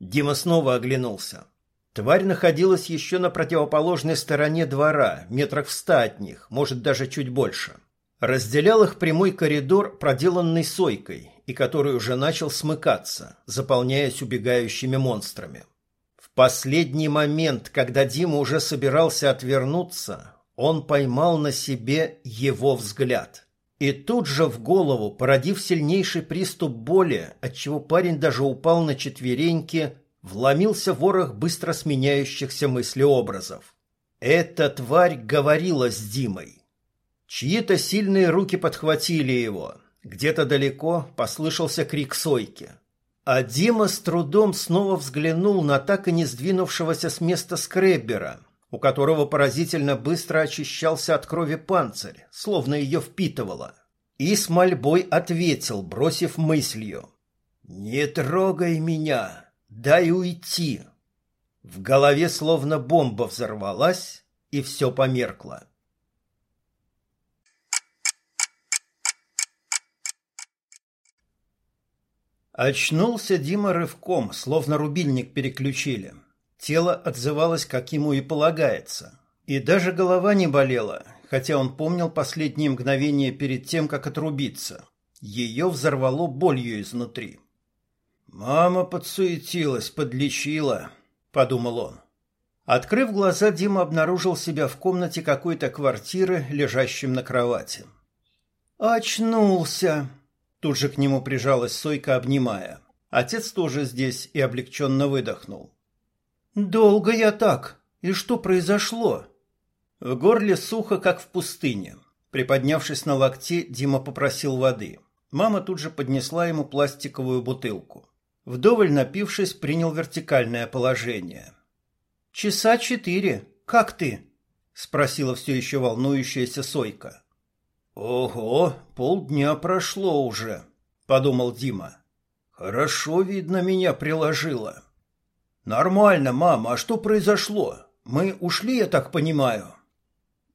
S1: Дима снова оглянулся. Тварь находилась еще на противоположной стороне двора, метрах в ста от них, может, даже чуть больше. Разделял их прямой коридор, проделанный сойкой, и который уже начал смыкаться, заполняясь убегающими монстрами. В последний момент, когда Дима уже собирался отвернуться, он поймал на себе его взгляд. И тут же в голову, породив сильнейший приступ боли, отчего парень даже упал на четвереньки, вломился ворох быстро сменяющихся мыслеобразов. Эта тварь говорила с Димой. Чьи-то сильные руки подхватили его – где-то далеко послышался крик Сойки. А Дима с трудом снова взглянул на так и не сдвинувшегося с места скреббера, у которого поразительно быстро очищался от крови панцирь, словно ее впитывало. И с мольбой ответил, бросив мыслью. «Не трогай меня! Дай уйти!» В голове словно бомба взорвалась, и все померкло. Очнулся Дима рывком, словно рубильник переключили. Тело отзывалось, как ему и полагается. И даже голова не болела, хотя он помнил последние мгновения перед тем, как отрубиться. Ее взорвало болью изнутри. «Мама подсуетилась, подлечила», — подумал он. Открыв глаза, Дима обнаружил себя в комнате какой-то квартиры, лежащем на кровати. «Очнулся!» Тут же к нему прижалась Сойка, обнимая. Отец тоже здесь и облегченно выдохнул. «Долго я так? И что произошло?» В горле сухо, как в пустыне. Приподнявшись на локте, Дима попросил воды. Мама тут же поднесла ему пластиковую бутылку. Вдоволь напившись, принял вертикальное положение. «Часа четыре. Как ты?» — спросила все еще волнующаяся Сойка. «Ого, полдня прошло уже», — подумал Дима. «Хорошо, видно, меня приложило». «Нормально, мама, а что произошло? Мы ушли, я так понимаю?»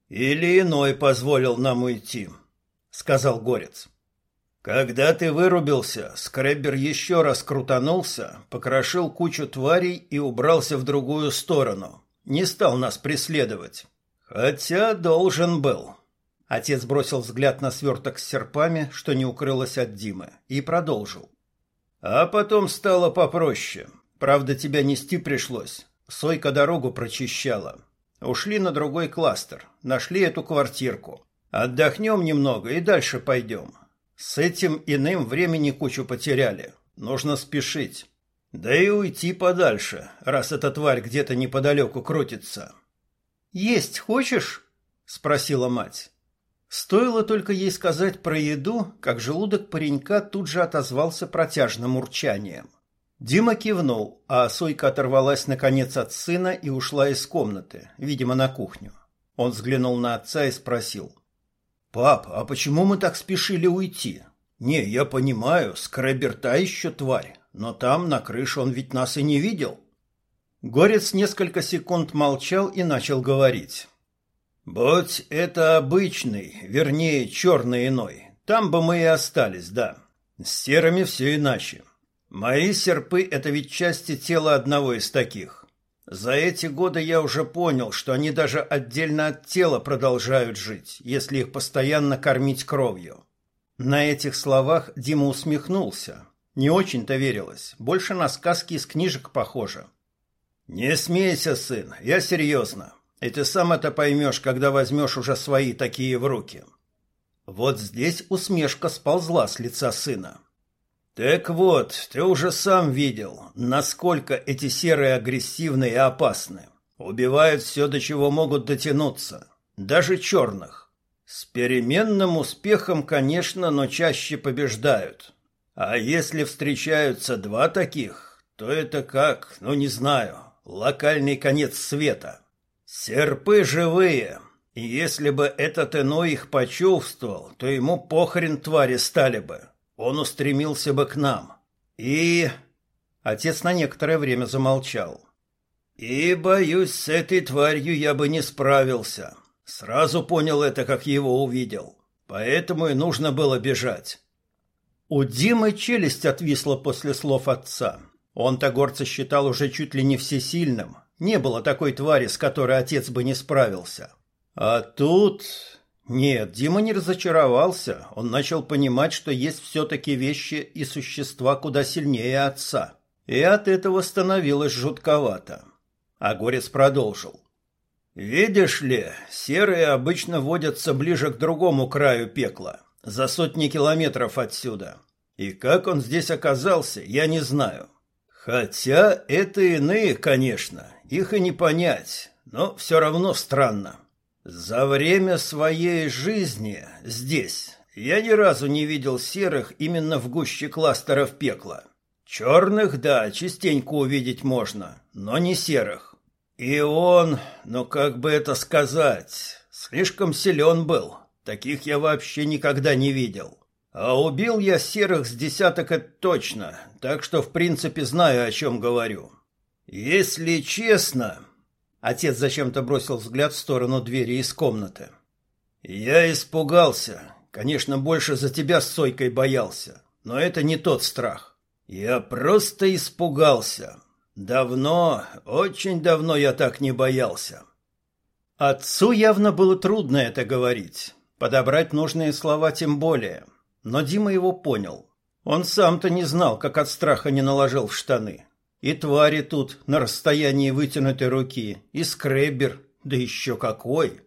S1: «Или иной позволил нам уйти», — сказал Горец. «Когда ты вырубился, скреббер еще раз крутанулся, покрошил кучу тварей и убрался в другую сторону. Не стал нас преследовать. Хотя должен был». Отец бросил взгляд на сверток с серпами, что не укрылось от Димы, и продолжил. А потом стало попроще. Правда, тебя нести пришлось. Сойка дорогу прочищала. Ушли на другой кластер, нашли эту квартирку. Отдохнем немного и дальше пойдем. С этим иным времени кучу потеряли. Нужно спешить. Да и уйти подальше, раз эта тварь где-то неподалеку крутится.
S2: «Есть хочешь?» — спросила мать. Стоило только ей сказать про еду, как желудок паренька тут же отозвался протяжным урчанием. Дима кивнул, а Сойка оторвалась наконец от сына и ушла из комнаты, видимо, на кухню. Он взглянул на отца и спросил. «Пап, а почему мы так спешили уйти? Не, я понимаю, скребер та еще тварь, но там, на крыше, он ведь нас и не видел». Горец несколько секунд молчал и начал говорить. «Будь это обычный, вернее, черный иной, там бы мы и остались, да. С серыми все иначе. Мои серпы — это ведь части тела одного из таких. За эти годы я уже понял, что они даже отдельно от тела продолжают жить, если их постоянно кормить кровью. На этих словах Дима усмехнулся. Не очень-то верилось, больше на сказки из книжек похоже. «Не смейся, сын, я серьезно. И ты сам это поймешь, когда возьмешь уже свои такие в руки». Вот здесь усмешка сползла с лица сына. Так вот, ты уже сам видел, насколько эти серые агрессивны и опасны. Убивают все, до чего могут дотянуться. Даже черных. С переменным успехом, конечно, но чаще побеждают. А если встречаются два таких, то это как, ну не знаю, локальный конец света. Серпы живые, и если бы этот иной их почувствовал, то ему похрен твари стали бы он устремился бы к нам. И... Отец на некоторое время замолчал. И, боюсь, с этой тварью я бы не справился. Сразу понял это, как его увидел. Поэтому и нужно было бежать. У Димы челюсть отвисла после слов отца. Он-то горца считал уже чуть ли не всесильным. Не было такой твари, с которой отец бы не справился. А тут... Нет, Дима не разочаровался. Он начал понимать, что есть все-таки вещи и существа куда сильнее отца. И от этого становилось жутковато. А Горец продолжил. «Видишь ли, серые обычно водятся ближе к другому краю пекла, за сотни километров отсюда. И как он здесь оказался, я не знаю. Хотя это иные, конечно, их и не понять, но все равно странно. За время своей жизни здесь я ни разу не видел серых именно в гуще кластеров пекла. Черных, да, частенько увидеть можно, но не серых. И он, ну как бы это сказать, слишком силен был. Таких я вообще никогда не видел. А убил я серых с десяток это точно, так что в принципе знаю, о чем говорю. Если честно, Отец зачем-то бросил взгляд в сторону двери из комнаты. «Я испугался. Конечно, больше за тебя с Сойкой боялся. Но это не тот страх. Я просто испугался. Давно, очень давно я так не боялся». Отцу явно было трудно это говорить. Подобрать нужные слова тем более. Но Дима его понял. Он сам-то не знал, как от страха не наложил в штаны. И твари тут на расстоянии вытянутой руки, и скребер, да еще какой.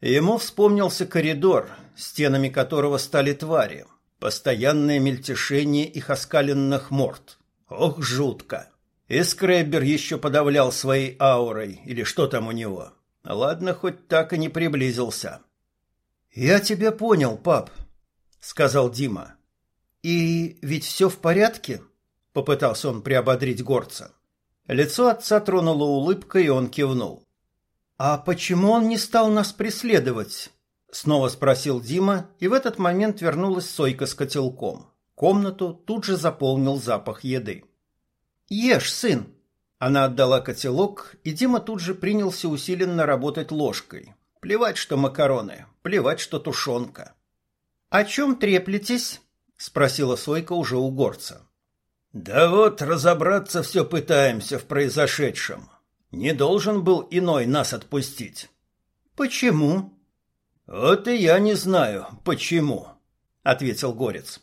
S2: Ему вспомнился коридор, стенами которого стали твари. Постоянное мельтешение их оскаленных морд. Ох, жутко. И скребер еще подавлял своей аурой, или что там у него. Ладно, хоть так и не приблизился. «Я тебя понял, пап», — сказал Дима. «И ведь все в порядке?» Попытался он приободрить горца. Лицо отца тронуло улыбкой, и он кивнул. «А почему он не стал нас преследовать?» Снова спросил Дима, и в этот момент вернулась Сойка с котелком. Комнату тут же заполнил запах еды. «Ешь, сын!» Она отдала котелок, и Дима тут же принялся усиленно работать ложкой. Плевать, что макароны, плевать, что тушенка. «О чем треплетесь?» — спросила Сойка уже у горца. Да вот разобраться все пытаемся в произошедшем. Не должен был иной нас отпустить. Почему? Вот и я не знаю, почему, ответил Горец.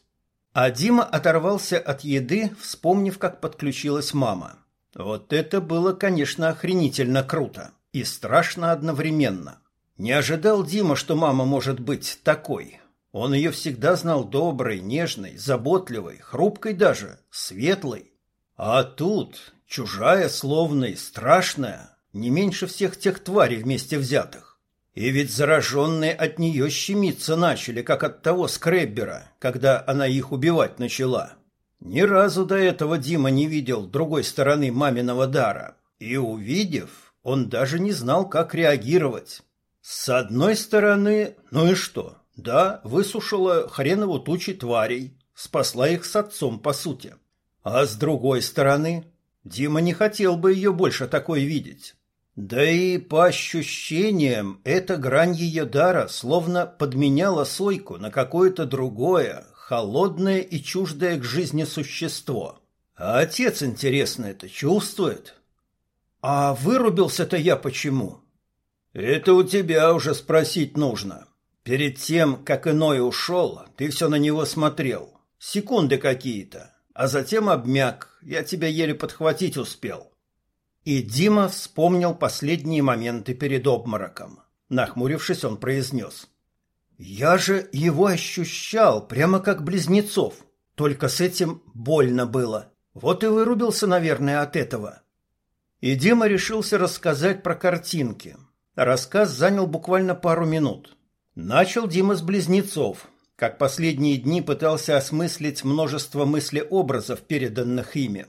S2: А Дима оторвался от еды, вспомнив, как подключилась мама. Вот это было, конечно, охренительно круто и страшно одновременно. Не ожидал Дима, что мама может быть такой.
S1: Он ее всегда знал доброй, нежной, заботливой, хрупкой даже, светлой. А тут чужая, словно страшная, не меньше всех тех тварей вместе взятых. И ведь зараженные от нее щемиться начали, как от того скреббера, когда она их убивать начала. Ни разу до этого Дима не видел другой стороны маминого дара. И увидев, он даже не знал, как реагировать. С одной стороны, ну и что? Да, высушила хренову тучи тварей, спасла их с отцом, по сути. А с другой стороны, Дима не хотел бы ее больше такой видеть. Да и по ощущениям, эта грань ее дара словно подменяла Сойку на какое-то другое, холодное и чуждое к жизни существо. А отец, интересно, это чувствует? А вырубился-то я почему? Это у тебя уже спросить нужно. Перед тем, как иной ушел, ты все на него смотрел. Секунды какие-то. А затем обмяк. Я тебя еле подхватить успел. И Дима вспомнил последние моменты перед обмороком. Нахмурившись, он произнес. «Я же его ощущал, прямо как близнецов. Только с этим больно было. Вот и вырубился, наверное, от этого». И Дима решился рассказать про картинки. Рассказ занял буквально пару минут. Начал Дима с близнецов, как последние дни пытался осмыслить множество мыслеобразов, переданных ими.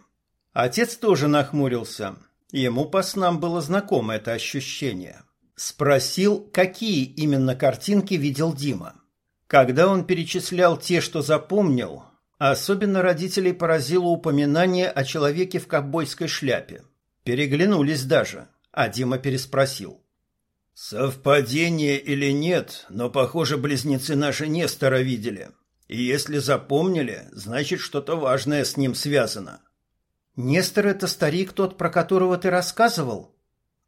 S1: Отец тоже нахмурился, Ему по снам было знакомо это ощущение. Спросил, какие именно картинки видел Дима. Когда он перечислял те, что запомнил, особенно родителей поразило упоминание о человеке в ковбойской шляпе. Переглянулись даже, а Дима переспросил. «Совпадение или нет, но, похоже, близнецы наши Нестора видели. И если запомнили, значит, что-то важное с ним связано. Нестор — это старик тот, про которого ты рассказывал?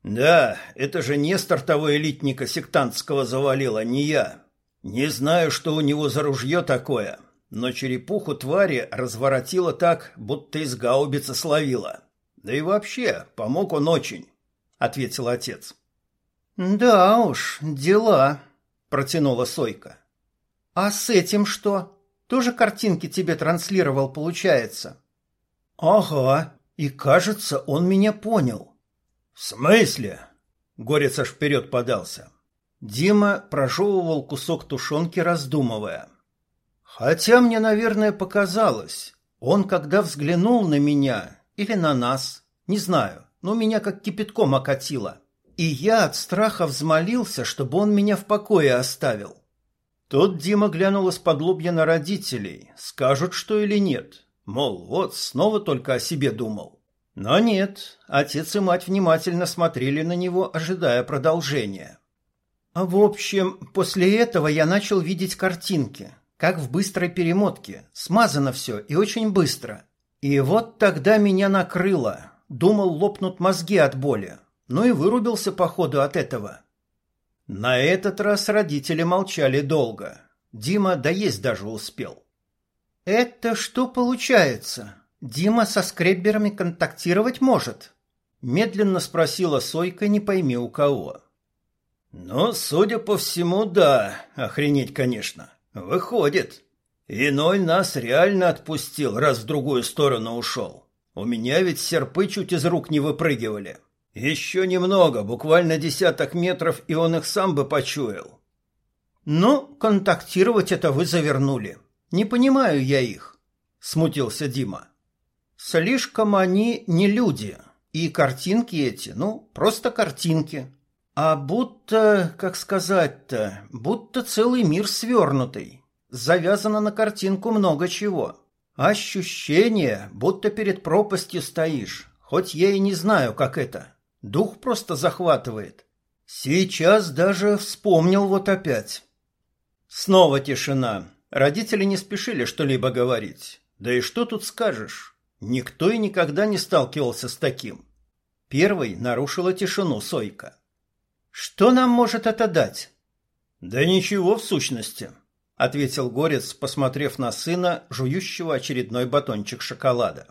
S1: Да, это же Нестор того элитника сектантского завалил, а не я. Не знаю, что у него за ружье такое, но черепуху твари разворотило так, будто из гаубицы словила. Да и вообще, помог он очень, — ответил отец. Да уж, дела, — протянула Сойка. А с этим что? Тоже картинки тебе транслировал, получается? — Ага, и кажется, он меня понял. В смысле? Горец аж вперед подался. Дима прожевывал кусок тушенки, раздумывая. Хотя мне, наверное, показалось, он, когда взглянул на меня или на нас, не знаю, но меня как кипятком окатило. И я от страха взмолился, чтобы он меня в покое оставил. Тот Дима глянул из-под лобья на родителей, скажут, что или нет. Мол, вот снова только о себе думал. Но нет, отец и мать внимательно смотрели на него, ожидая продолжения. А в общем, после этого я начал видеть картинки, как в быстрой перемотке. Смазано все и очень быстро. И вот тогда меня накрыло. Думал, лопнут мозги от боли. Ну и вырубился походу от этого. На этот раз родители молчали долго. Дима доесть даже успел. «Это что получается? Дима со скребберами контактировать может?» Медленно спросила Сойка, не пойми у кого. «Ну, судя по всему, да. Охренеть, конечно. Выходит. Иной нас реально отпустил, раз в другую сторону ушел. У меня ведь серпы чуть из рук не выпрыгивали. Еще немного, буквально десяток метров, и он их сам бы почуял». «Ну, контактировать это вы завернули», не понимаю я их, смутился Дима. Слишком они не люди, и картинки эти, ну, просто картинки. А будто, как сказать-то, будто целый мир свернутый. Завязано на картинку много чего. Ощущение, будто перед пропастью стоишь, хоть я и не знаю, как это. Дух просто захватывает. Сейчас даже вспомнил вот опять. Снова тишина. Родители не спешили что-либо говорить. Да и что тут скажешь? Никто и никогда не сталкивался с таким. Первый нарушила тишину Сойка. Что нам может это дать? Да ничего в сущности, ответил Горец, посмотрев на сына, жующего очередной батончик шоколада.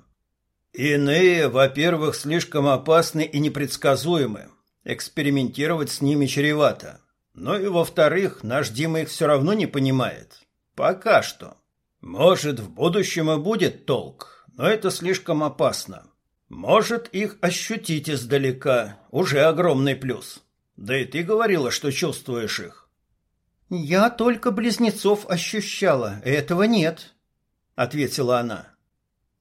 S1: Иные, во-первых, слишком опасны и непредсказуемы. Экспериментировать с ними чревато. Но и во-вторых, наш Дима их все равно не понимает. Пока что. Может, в будущем и будет толк, но это слишком опасно. Может, их ощутить издалека, уже огромный плюс. Да и ты говорила, что чувствуешь их.
S2: Я только близнецов ощущала, этого нет, ответила она.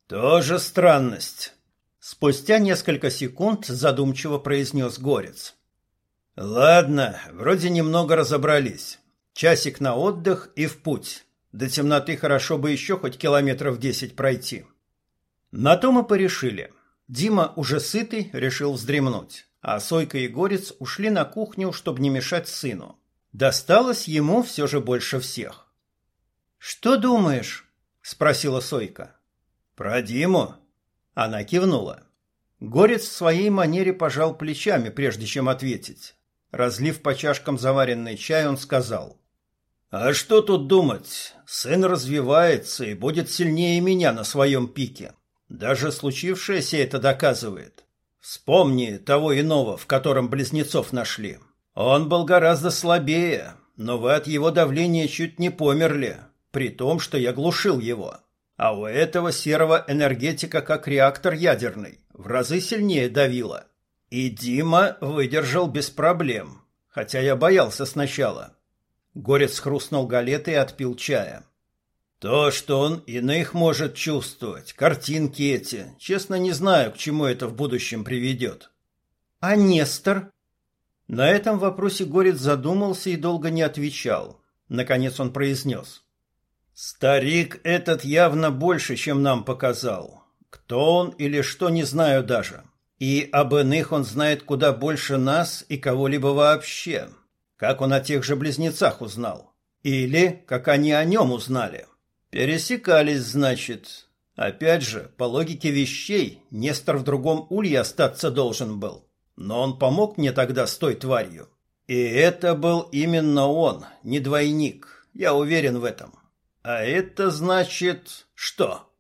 S1: Тоже странность. Спустя несколько секунд задумчиво произнес Горец. Ладно, вроде немного разобрались. Часик на отдых и в путь. До темноты хорошо бы еще хоть километров десять пройти. На то мы порешили. Дима, уже сытый, решил вздремнуть, а Сойка и Горец ушли на кухню, чтобы не мешать сыну. Досталось ему все же больше всех.
S2: «Что думаешь?» – спросила Сойка.
S1: «Про Диму?»
S2: Она кивнула. Горец в своей манере пожал плечами, прежде чем ответить. Разлив по чашкам заваренный чай, он сказал.
S1: «А что тут думать? Сын развивается и будет сильнее меня на своем пике. Даже случившееся это доказывает. Вспомни того иного, в котором близнецов нашли. Он был гораздо слабее, но вы от его давления чуть не померли, при том, что я глушил его. А у этого серого энергетика как реактор ядерный, в разы сильнее давила. И Дима выдержал без проблем, хотя я боялся сначала. Горец хрустнул галетой и отпил чая. То, что он иных может чувствовать, картинки эти, честно не знаю, к чему это в будущем приведет.
S2: А Нестор? На этом вопросе Горец задумался и долго не отвечал. Наконец он произнес.
S1: Старик этот явно больше, чем нам показал. Кто он или что, не знаю даже. И об иных он знает куда больше нас и кого-либо вообще. Как он о тех же близнецах узнал? Или как они о нем узнали? Пересекались, значит. Опять же, по логике вещей, Нестор в другом улье остаться должен был. Но он помог мне тогда с той тварью. И это был именно он, не двойник. Я уверен в этом. А это значит что?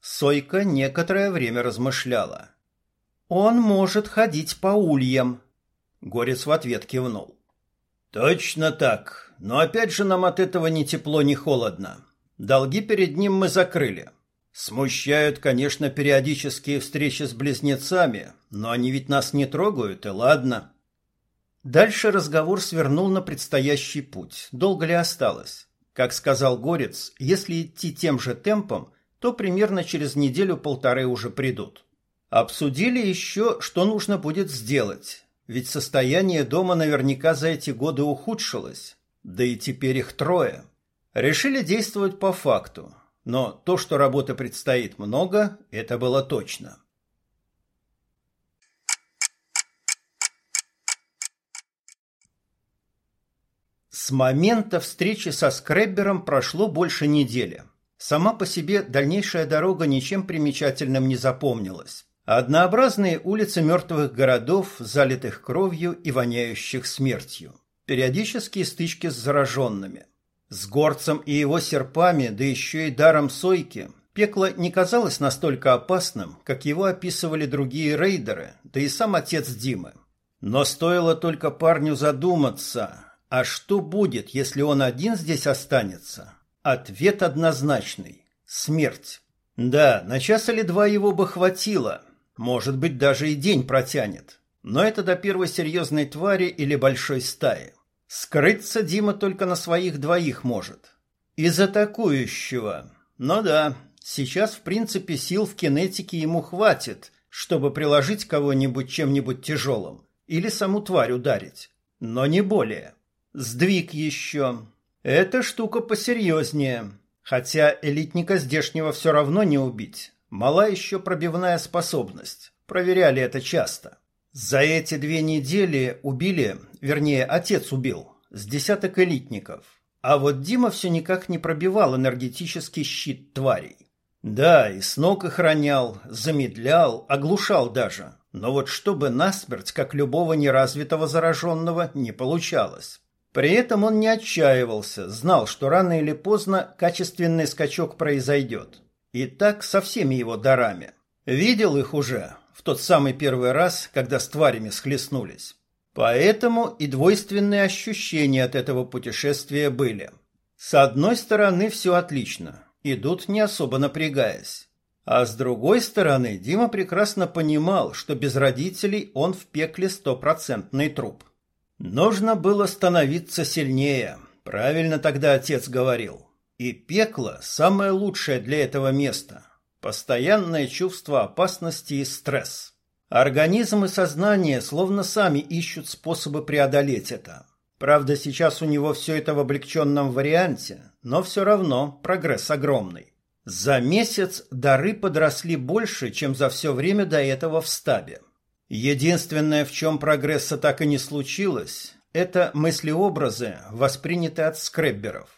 S2: Сойка некоторое время размышляла. Он может ходить по ульям.
S1: Горец в ответ кивнул. Точно так. Но опять же нам от этого ни тепло, ни холодно. Долги перед ним мы закрыли. Смущают, конечно, периодические встречи с близнецами, но они ведь нас не трогают, и ладно.
S2: Дальше разговор свернул на предстоящий путь. Долго ли осталось? Как сказал Горец, если идти тем же темпом, то примерно через неделю-полторы уже придут. Обсудили еще, что нужно будет сделать, ведь состояние дома наверняка за эти годы ухудшилось, да и теперь их трое. Решили действовать по факту, но то, что работы предстоит много, это было точно. С момента встречи со Скреббером прошло больше недели. Сама по себе дальнейшая дорога ничем примечательным не запомнилась. Однообразные улицы мертвых городов, залитых кровью и воняющих смертью. Периодические стычки с зараженными. С горцем и его серпами, да еще и даром сойки, пекло не казалось настолько опасным, как его описывали другие рейдеры, да и сам отец Димы. Но стоило только парню задуматься, а что будет, если он один здесь останется? Ответ однозначный – смерть. Да, на час или два его бы хватило, может быть, даже и день протянет. Но это до первой серьезной твари или большой стаи. Скрыться Дима только на своих двоих может. Из атакующего. Ну да, сейчас, в принципе, сил в кинетике ему хватит, чтобы приложить кого-нибудь чем-нибудь тяжелым или саму тварь ударить. Но не более. Сдвиг еще. Эта штука посерьезнее. Хотя элитника здешнего все равно не убить. Мала еще пробивная способность. Проверяли это часто. За эти две недели убили, вернее, отец убил, с десяток элитников. А вот Дима все никак не пробивал энергетический щит тварей. Да, и с ног их ронял, замедлял, оглушал даже. Но вот чтобы насмерть, как любого неразвитого зараженного, не получалось. При этом он не отчаивался, знал, что рано или поздно качественный скачок произойдет. И так со всеми его дарами. Видел их уже в тот самый первый раз, когда с тварями схлестнулись. Поэтому и двойственные ощущения от этого путешествия были.
S1: С одной стороны, все отлично, идут не особо напрягаясь. А с другой стороны, Дима прекрасно понимал, что без родителей он в пекле стопроцентный труп. Нужно было становиться сильнее, правильно тогда отец говорил. И пекло – самое лучшее для этого места. Постоянное чувство опасности и стресс. Организм и сознание словно сами ищут способы преодолеть это. Правда, сейчас у него все это в облегченном варианте, но все равно прогресс огромный. За месяц дары подросли больше, чем за все время до этого в стабе. Единственное, в чем прогресса так и не случилось, это мыслеобразы, воспринятые от скребберов.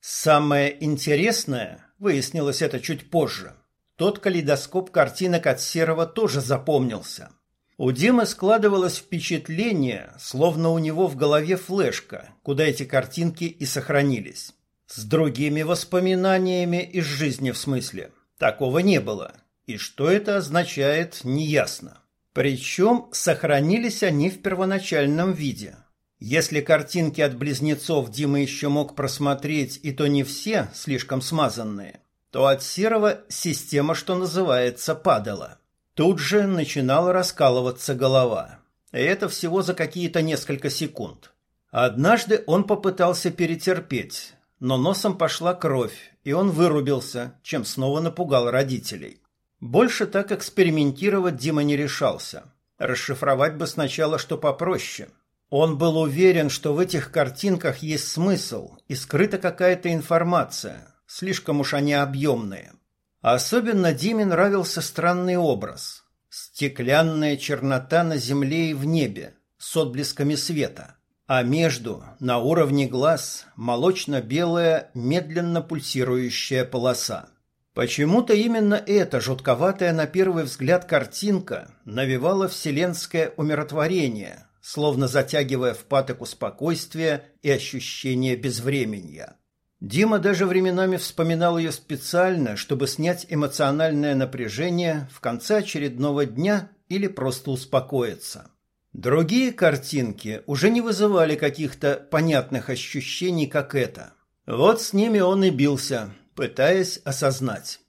S1: Самое интересное, выяснилось это чуть позже, тот калейдоскоп картинок от Серого тоже запомнился – у Димы складывалось впечатление, словно у него в голове флешка, куда эти картинки и сохранились. С другими воспоминаниями из жизни в смысле. Такого не было. И что это означает, неясно. Причем сохранились они в первоначальном виде. Если картинки от близнецов Дима еще мог просмотреть, и то не все, слишком смазанные, то от серого система, что называется, падала. Тут же начинала раскалываться голова. И это всего за какие-то несколько секунд. Однажды он попытался перетерпеть, но носом пошла кровь, и он вырубился, чем снова напугал родителей. Больше так экспериментировать Дима не решался. Расшифровать бы сначала что попроще. Он был уверен, что в этих картинках есть смысл и скрыта какая-то информация, слишком уж они объемные. Особенно Диме нравился странный образ. Стеклянная чернота на земле и в небе, с отблесками света. А между, на уровне глаз, молочно-белая, медленно пульсирующая полоса. Почему-то именно эта жутковатая на первый взгляд картинка навевала вселенское умиротворение, словно затягивая в патоку спокойствия и ощущение безвременья. Дима даже временами вспоминал ее специально, чтобы снять эмоциональное напряжение в конце очередного дня или просто успокоиться. Другие картинки уже не вызывали каких-то понятных ощущений, как это. Вот с ними он и бился, пытаясь осознать.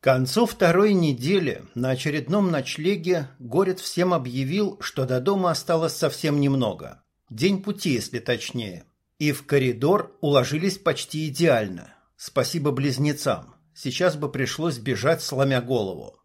S1: К концу второй недели на очередном ночлеге Горец всем объявил, что до дома осталось совсем немного. День пути, если точнее. И в коридор уложились почти идеально. Спасибо близнецам. Сейчас бы пришлось бежать, сломя голову.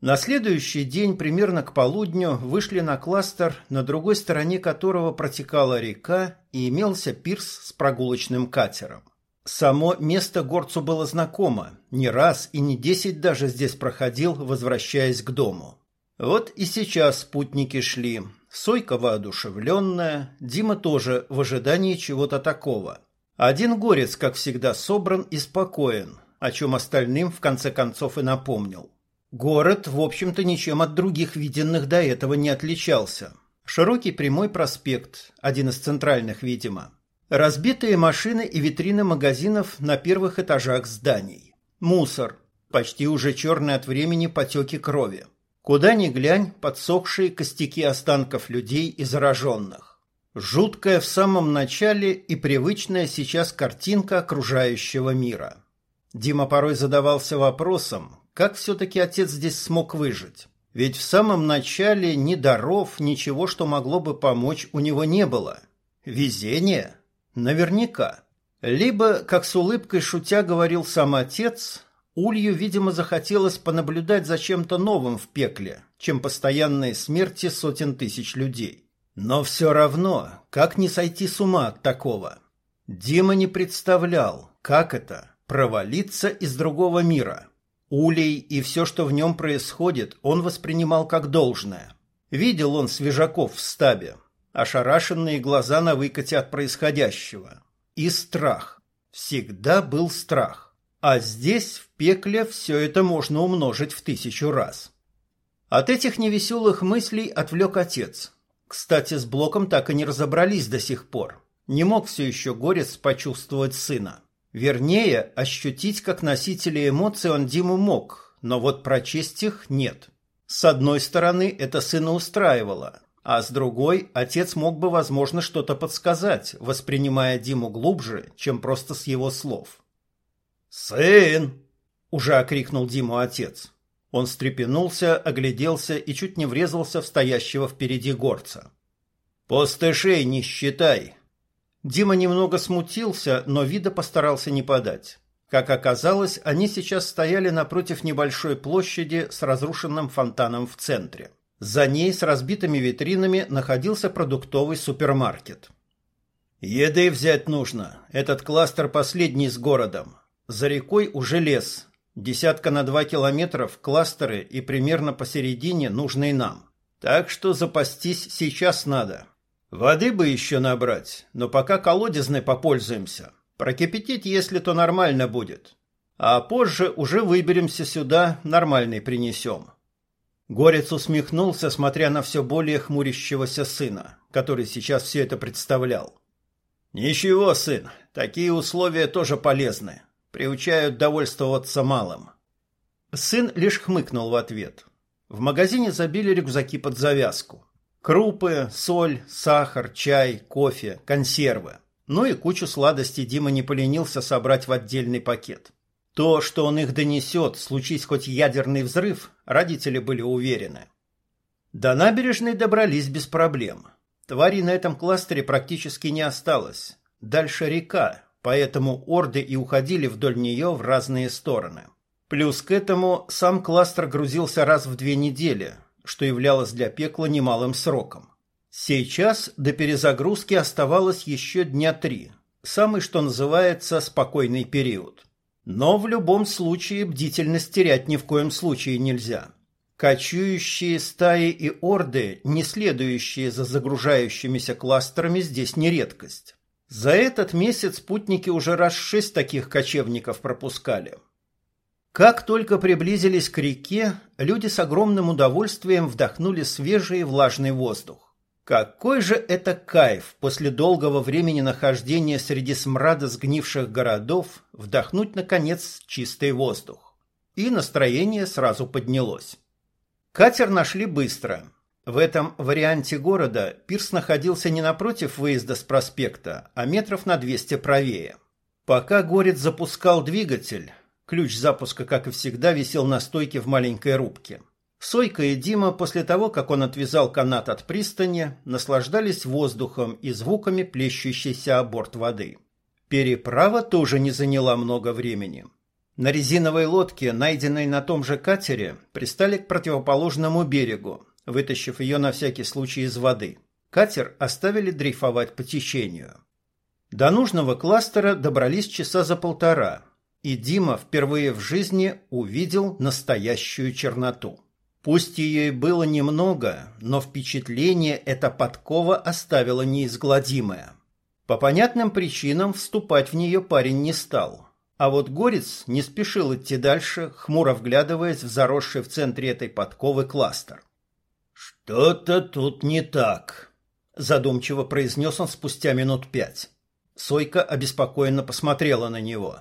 S1: На следующий день, примерно к полудню, вышли на кластер, на другой стороне которого протекала река и имелся пирс с прогулочным катером. Само место горцу было знакомо. Не раз и не десять даже здесь проходил, возвращаясь к дому. Вот и сейчас спутники шли. Сойка воодушевленная, Дима тоже в ожидании чего-то такого. Один горец, как всегда, собран и спокоен, о чем остальным в конце концов и напомнил. Город, в общем-то, ничем от других виденных до этого не отличался. Широкий прямой проспект, один из центральных, видимо. Разбитые машины и витрины магазинов на первых этажах зданий. Мусор. Почти уже черные от времени потеки крови. Куда ни глянь, подсохшие костяки останков людей и зараженных. Жуткая в самом начале и привычная сейчас картинка окружающего мира. Дима порой задавался вопросом, как все-таки отец здесь смог выжить. Ведь в самом начале ни даров, ничего, что могло бы помочь, у него не было. Везение? Наверняка. Либо, как с улыбкой шутя говорил сам отец, Улью, видимо, захотелось понаблюдать за чем-то новым в пекле, чем постоянные смерти сотен тысяч людей. Но все равно, как не сойти с ума от такого? Дима не представлял, как это – провалиться из другого мира. Улей и все, что в нем происходит, он воспринимал как должное. Видел он свежаков в стабе, ошарашенные глаза на выкате от происходящего. И страх. Всегда был страх. А здесь, в пекле, все это можно умножить в тысячу раз. От этих невеселых мыслей отвлек отец. Кстати, с Блоком так и не разобрались до сих пор. Не мог все еще Горец почувствовать сына. Вернее, ощутить как носители эмоций он Диму мог, но вот прочесть их нет. С одной стороны, это сына устраивало, а с другой, отец мог бы, возможно, что-то подсказать, воспринимая Диму глубже, чем просто с его слов.
S2: «Сын!»
S1: — уже окрикнул Диму отец. Он встрепенулся, огляделся и чуть не врезался в стоящего впереди горца.
S2: «Пустышей не считай!»
S1: Дима немного смутился, но вида постарался не подать. Как оказалось, они сейчас стояли напротив небольшой площади с разрушенным фонтаном в центре. За ней с разбитыми витринами находился продуктовый супермаркет.
S2: «Еды взять нужно. Этот кластер последний с городом. За рекой уже лес, Десятка на два километров кластеры и примерно посередине нужные нам. Так что запастись сейчас надо. Воды бы еще набрать, но пока колодезной попользуемся. Прокипятить, если то нормально будет. А позже уже выберемся сюда, нормальный принесем. Горец усмехнулся, смотря на все более хмурящегося сына, который сейчас все это представлял. «Ничего, сын, такие условия тоже полезны приучают довольствоваться малым. Сын лишь хмыкнул в ответ. В магазине забили рюкзаки под завязку. Крупы, соль, сахар, чай, кофе, консервы. Ну и кучу сладостей Дима не поленился собрать в отдельный пакет. То, что он их донесет, случись хоть ядерный взрыв, родители были уверены. До набережной добрались без проблем. Тварей на этом кластере практически не осталось. Дальше река, поэтому орды и уходили вдоль нее в разные стороны. Плюс к этому сам кластер грузился раз в две недели, что являлось для пекла немалым сроком. Сейчас до перезагрузки оставалось еще дня три, самый, что называется, спокойный период. Но в любом случае бдительность терять ни в коем случае нельзя. Кочующие стаи и орды, не следующие за загружающимися кластерами, здесь не редкость. За этот месяц путники уже раз шесть таких кочевников пропускали. Как только приблизились к реке, люди с огромным удовольствием вдохнули свежий и влажный воздух. Какой же это кайф после долгого времени нахождения среди смрада сгнивших городов вдохнуть, наконец, чистый воздух. И настроение сразу поднялось. Катер нашли быстро – в этом варианте города пирс находился не напротив выезда с проспекта, а метров на 200 правее. Пока Горец запускал двигатель, ключ запуска, как и всегда, висел на стойке в маленькой рубке. Сойка и Дима, после того, как он отвязал канат от пристани, наслаждались воздухом и звуками плещущейся о борт воды. Переправа тоже не заняла много времени. На резиновой лодке, найденной на том же катере, пристали к противоположному берегу, вытащив ее на всякий случай из воды. Катер оставили дрейфовать по течению. До нужного кластера добрались часа за полтора, и Дима впервые в жизни увидел настоящую черноту. Пусть ее и было немного, но впечатление эта подкова оставила неизгладимое. По понятным причинам вступать в нее парень не стал. А вот Горец не спешил идти дальше, хмуро вглядываясь в заросший в центре этой подковы кластер. «Что-то тут не так», —
S1: задумчиво произнес он спустя минут пять. Сойка обеспокоенно посмотрела на него.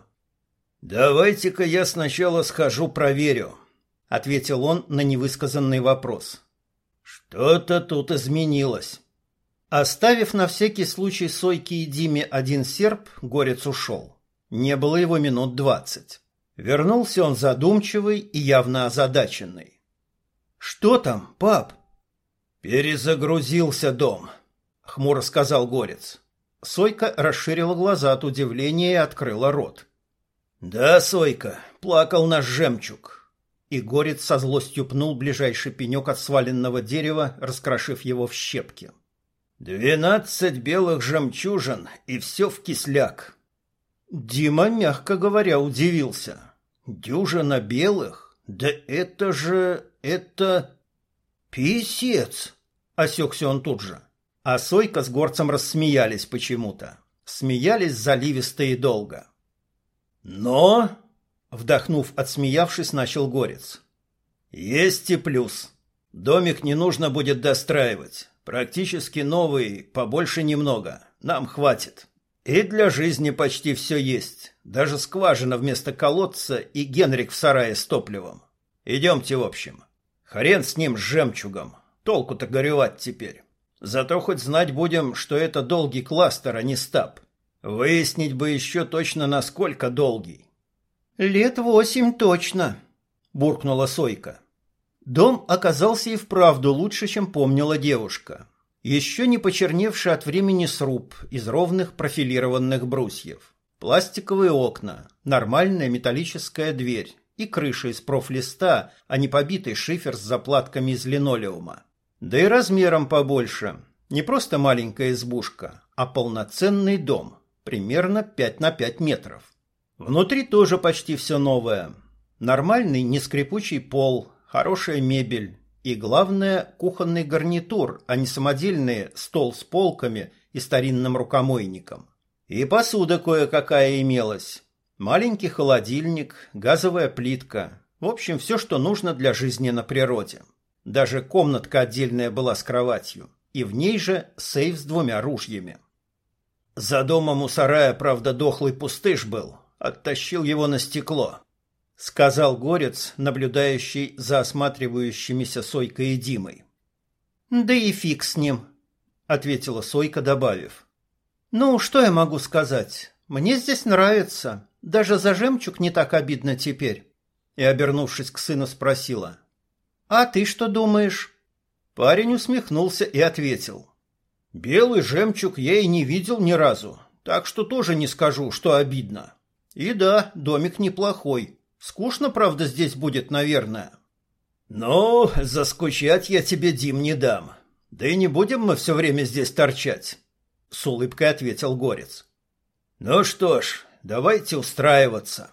S2: «Давайте-ка я сначала схожу проверю», — ответил он на невысказанный вопрос. «Что-то тут изменилось».
S1: Оставив на всякий случай Сойке и Диме один серп, Горец ушел. Не было его минут двадцать. Вернулся он задумчивый и явно озадаченный. «Что там, пап?»
S2: «Перезагрузился дом», — хмуро сказал Горец.
S1: Сойка расширила глаза от удивления и открыла рот.
S2: «Да, Сойка, плакал наш жемчуг».
S1: И Горец со злостью пнул ближайший пенек от сваленного дерева, раскрошив его в щепки.
S2: «Двенадцать белых жемчужин, и все в кисляк».
S1: Дима, мягко говоря, удивился. «Дюжина белых? Да это же... это...» «Писец!» — осекся он тут же. А Сойка с горцем рассмеялись почему-то. Смеялись заливисто и долго.
S2: «Но...»
S1: — вдохнув, отсмеявшись, начал горец.
S2: «Есть и плюс. Домик не нужно будет достраивать. Практически новый, побольше немного. Нам хватит. И для жизни почти все есть. Даже скважина вместо колодца и Генрик в сарае с топливом. Идемте в общем.
S1: Хрен с ним, с жемчугом. Толку-то горевать теперь. Зато хоть знать будем, что это долгий кластер, а не стаб. Выяснить бы еще точно, насколько долгий.
S2: «Лет восемь точно», — буркнула Сойка. Дом оказался и вправду лучше, чем помнила девушка. Еще не почерневший от времени сруб из ровных профилированных брусьев. Пластиковые окна, нормальная металлическая дверь и крыша из профлиста, а не побитый шифер с заплатками из линолеума. Да и размером побольше. Не просто маленькая избушка, а полноценный дом, примерно 5 на 5 метров. Внутри тоже почти все новое. Нормальный нескрипучий пол, хорошая мебель и, главное, кухонный гарнитур, а не самодельный стол с полками и старинным рукомойником. И посуда кое-какая имелась. Маленький холодильник, газовая плитка. В общем, все, что нужно для жизни на природе. Даже комнатка отдельная была с кроватью. И в ней же сейф с двумя ружьями. За домом у сарая, правда, дохлый пустыш был. Оттащил его на стекло. Сказал горец, наблюдающий за осматривающимися Сойкой и Димой.
S3: «Да и фиг с ним», — ответила Сойка, добавив.
S2: «Ну, что я могу сказать? Мне здесь нравится. Даже за жемчуг не так обидно теперь». И, обернувшись к сыну, спросила. «А ты что думаешь?»
S1: Парень усмехнулся и ответил. «Белый жемчуг я и не видел ни разу, так что тоже не скажу, что обидно. И да, домик неплохой. Скучно, правда, здесь будет, наверное». «Ну, заскучать я тебе, Дим, не дам. Да и не будем мы все время здесь торчать. — с улыбкой ответил Горец. «Ну что ж, давайте устраиваться».